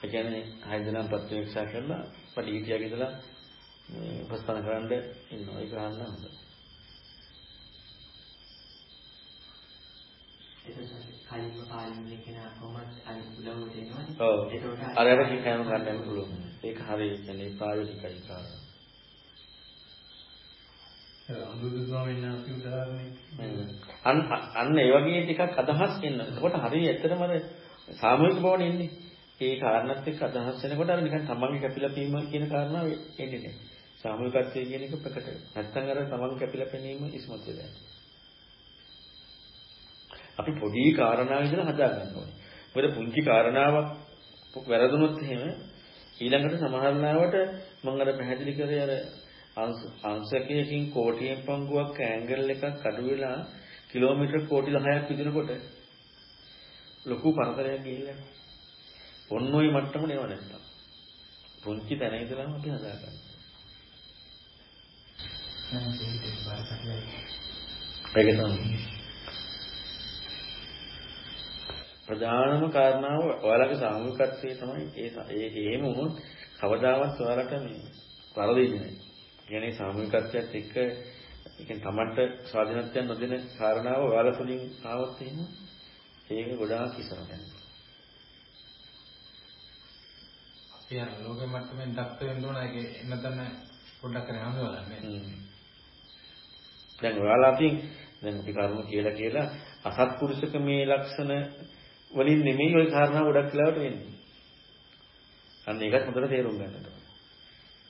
Speaker 1: ඒ කියන්නේ හය දෙනා ප්‍රතිවීක්ෂා කරලා පඩි හිටියක ඉඳලා උපස්ථාන කරන්න ඉන්නවා. ඒක අහන්න හොඳයි
Speaker 2: කලින්ම පාලිමේ කෙනා කොහොමද අනිත් උදව් දෙනවනේ.
Speaker 1: ඔව්.
Speaker 2: ඒකට
Speaker 1: අර අර කෑම ගන්න පුළුවන්. ඒක හරිය කියන්නේ ප්‍රායෝගිකයි කාරණා.
Speaker 3: අනුරුද්ධ ස්වාමීන් වහන්සේ උදාහරණයක්
Speaker 1: අන්න අන්න ඒ වගේ ටිකක් අදහස් එන්න. එතකොට හරිය ඇත්තටම අර සාමූහික බවනේ එන්නේ. ඒ කාරණාත් එක්ක අදහස් වෙනකොට අර නිකන් තමන්ගේ කැපිලා පීම කියන කාරණාව එන්නේ නැහැ. සාමූහිකත්වය කියන එක ප්‍රකට වෙනවා. නැත්තම් අර තමන් කැපිලා පෙනීම ඉස්මතු වෙනවා. අපි පොඩි කාරණාවක් ඉදලා හදා ගන්න ඕනේ. මොකද පුංචි කාරණාවක් වැරදුනොත් එහෙම ඊළඟට සමහර ලාවට මම අර පැහැදිලි කරේ අර අංශකයකින් කෝටියෙන් පංගුවක් ඇන්ගල් එකක් අඩු වෙලා කිලෝමීටර් කෝටි 10ක් විදිනකොට ලොකු පරතරයක් ගිහිල්ලා ඔන්න ඔය මට්ටම නෙව නැත්තම් පුංචි තැන ඉඳලාම අපි හදා ගන්න. ඒක තමයි ප්‍රධානම කාරණාව ඔයාලගේ සාමූහිකත්වයේ තමයි ඒ ඒ එහෙම වුණොත් කවදාවත් ඔයාලට මේ පරදින්නේ නැහැ. කියන්නේ සාමූහිකත්වයට එක්ක කියන්නේ Tamanට ස්වාධීනත්වයක් නොදෙන කාරණාව ඔයාලා තුලින් ආවොත් එහෙම ඒක ගොඩාක් ඉස්සරහට යනවා.
Speaker 4: අපි අර ලෝකෙ මට්ටමින් දක්ත වෙන්න ඕන ඒක එන්නතන පොඩ්ඩක් කරේ හඳුනගන්න.
Speaker 1: දැන් ඔයාලා අතින් දැන් අපි කර්ම කියලා කියලා අසත්පුරුෂක මේ ලක්ෂණ වලින් නෙමෙයි ওই කාරණා ගොඩක් වෙලාවට වෙන්නේ. අන්න ඒකත් හොඳට තේරුම් ගන්න ඕනේ.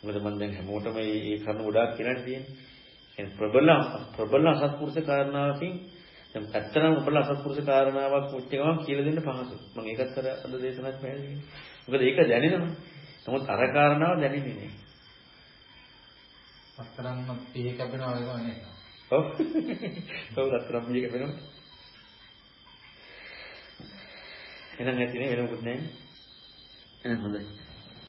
Speaker 1: මොකද මම දැන් හැමෝටම මේ කරුණු ගොඩාක් කියන්න තියෙන්නේ. කියන්නේ ප්‍රබල ප්‍රබල අසත්පුරුෂ කාරණාවකින් දැන් ඇත්තටම ප්‍රබල අසත්පුරුෂ කාරණාවක් මුච්ච ගමන් කියලා දෙන්න පහසුයි. මම ඒකත් අර අද දේශනාවක් පැහැදිලි මොකද ඒක දැනෙනවා. නමුත් අර කාරණාව දැනෙන්නේ නෑ.
Speaker 4: අත්තරම් පිහි කැපෙනවා වගේ නේද?
Speaker 1: ඔව්. ඔව් අත්තරම් පිහි කැපෙනවා. එහෙනම් නැතිනේ වෙන මොකුත් නැහැ. එහෙනම් හොඳයි.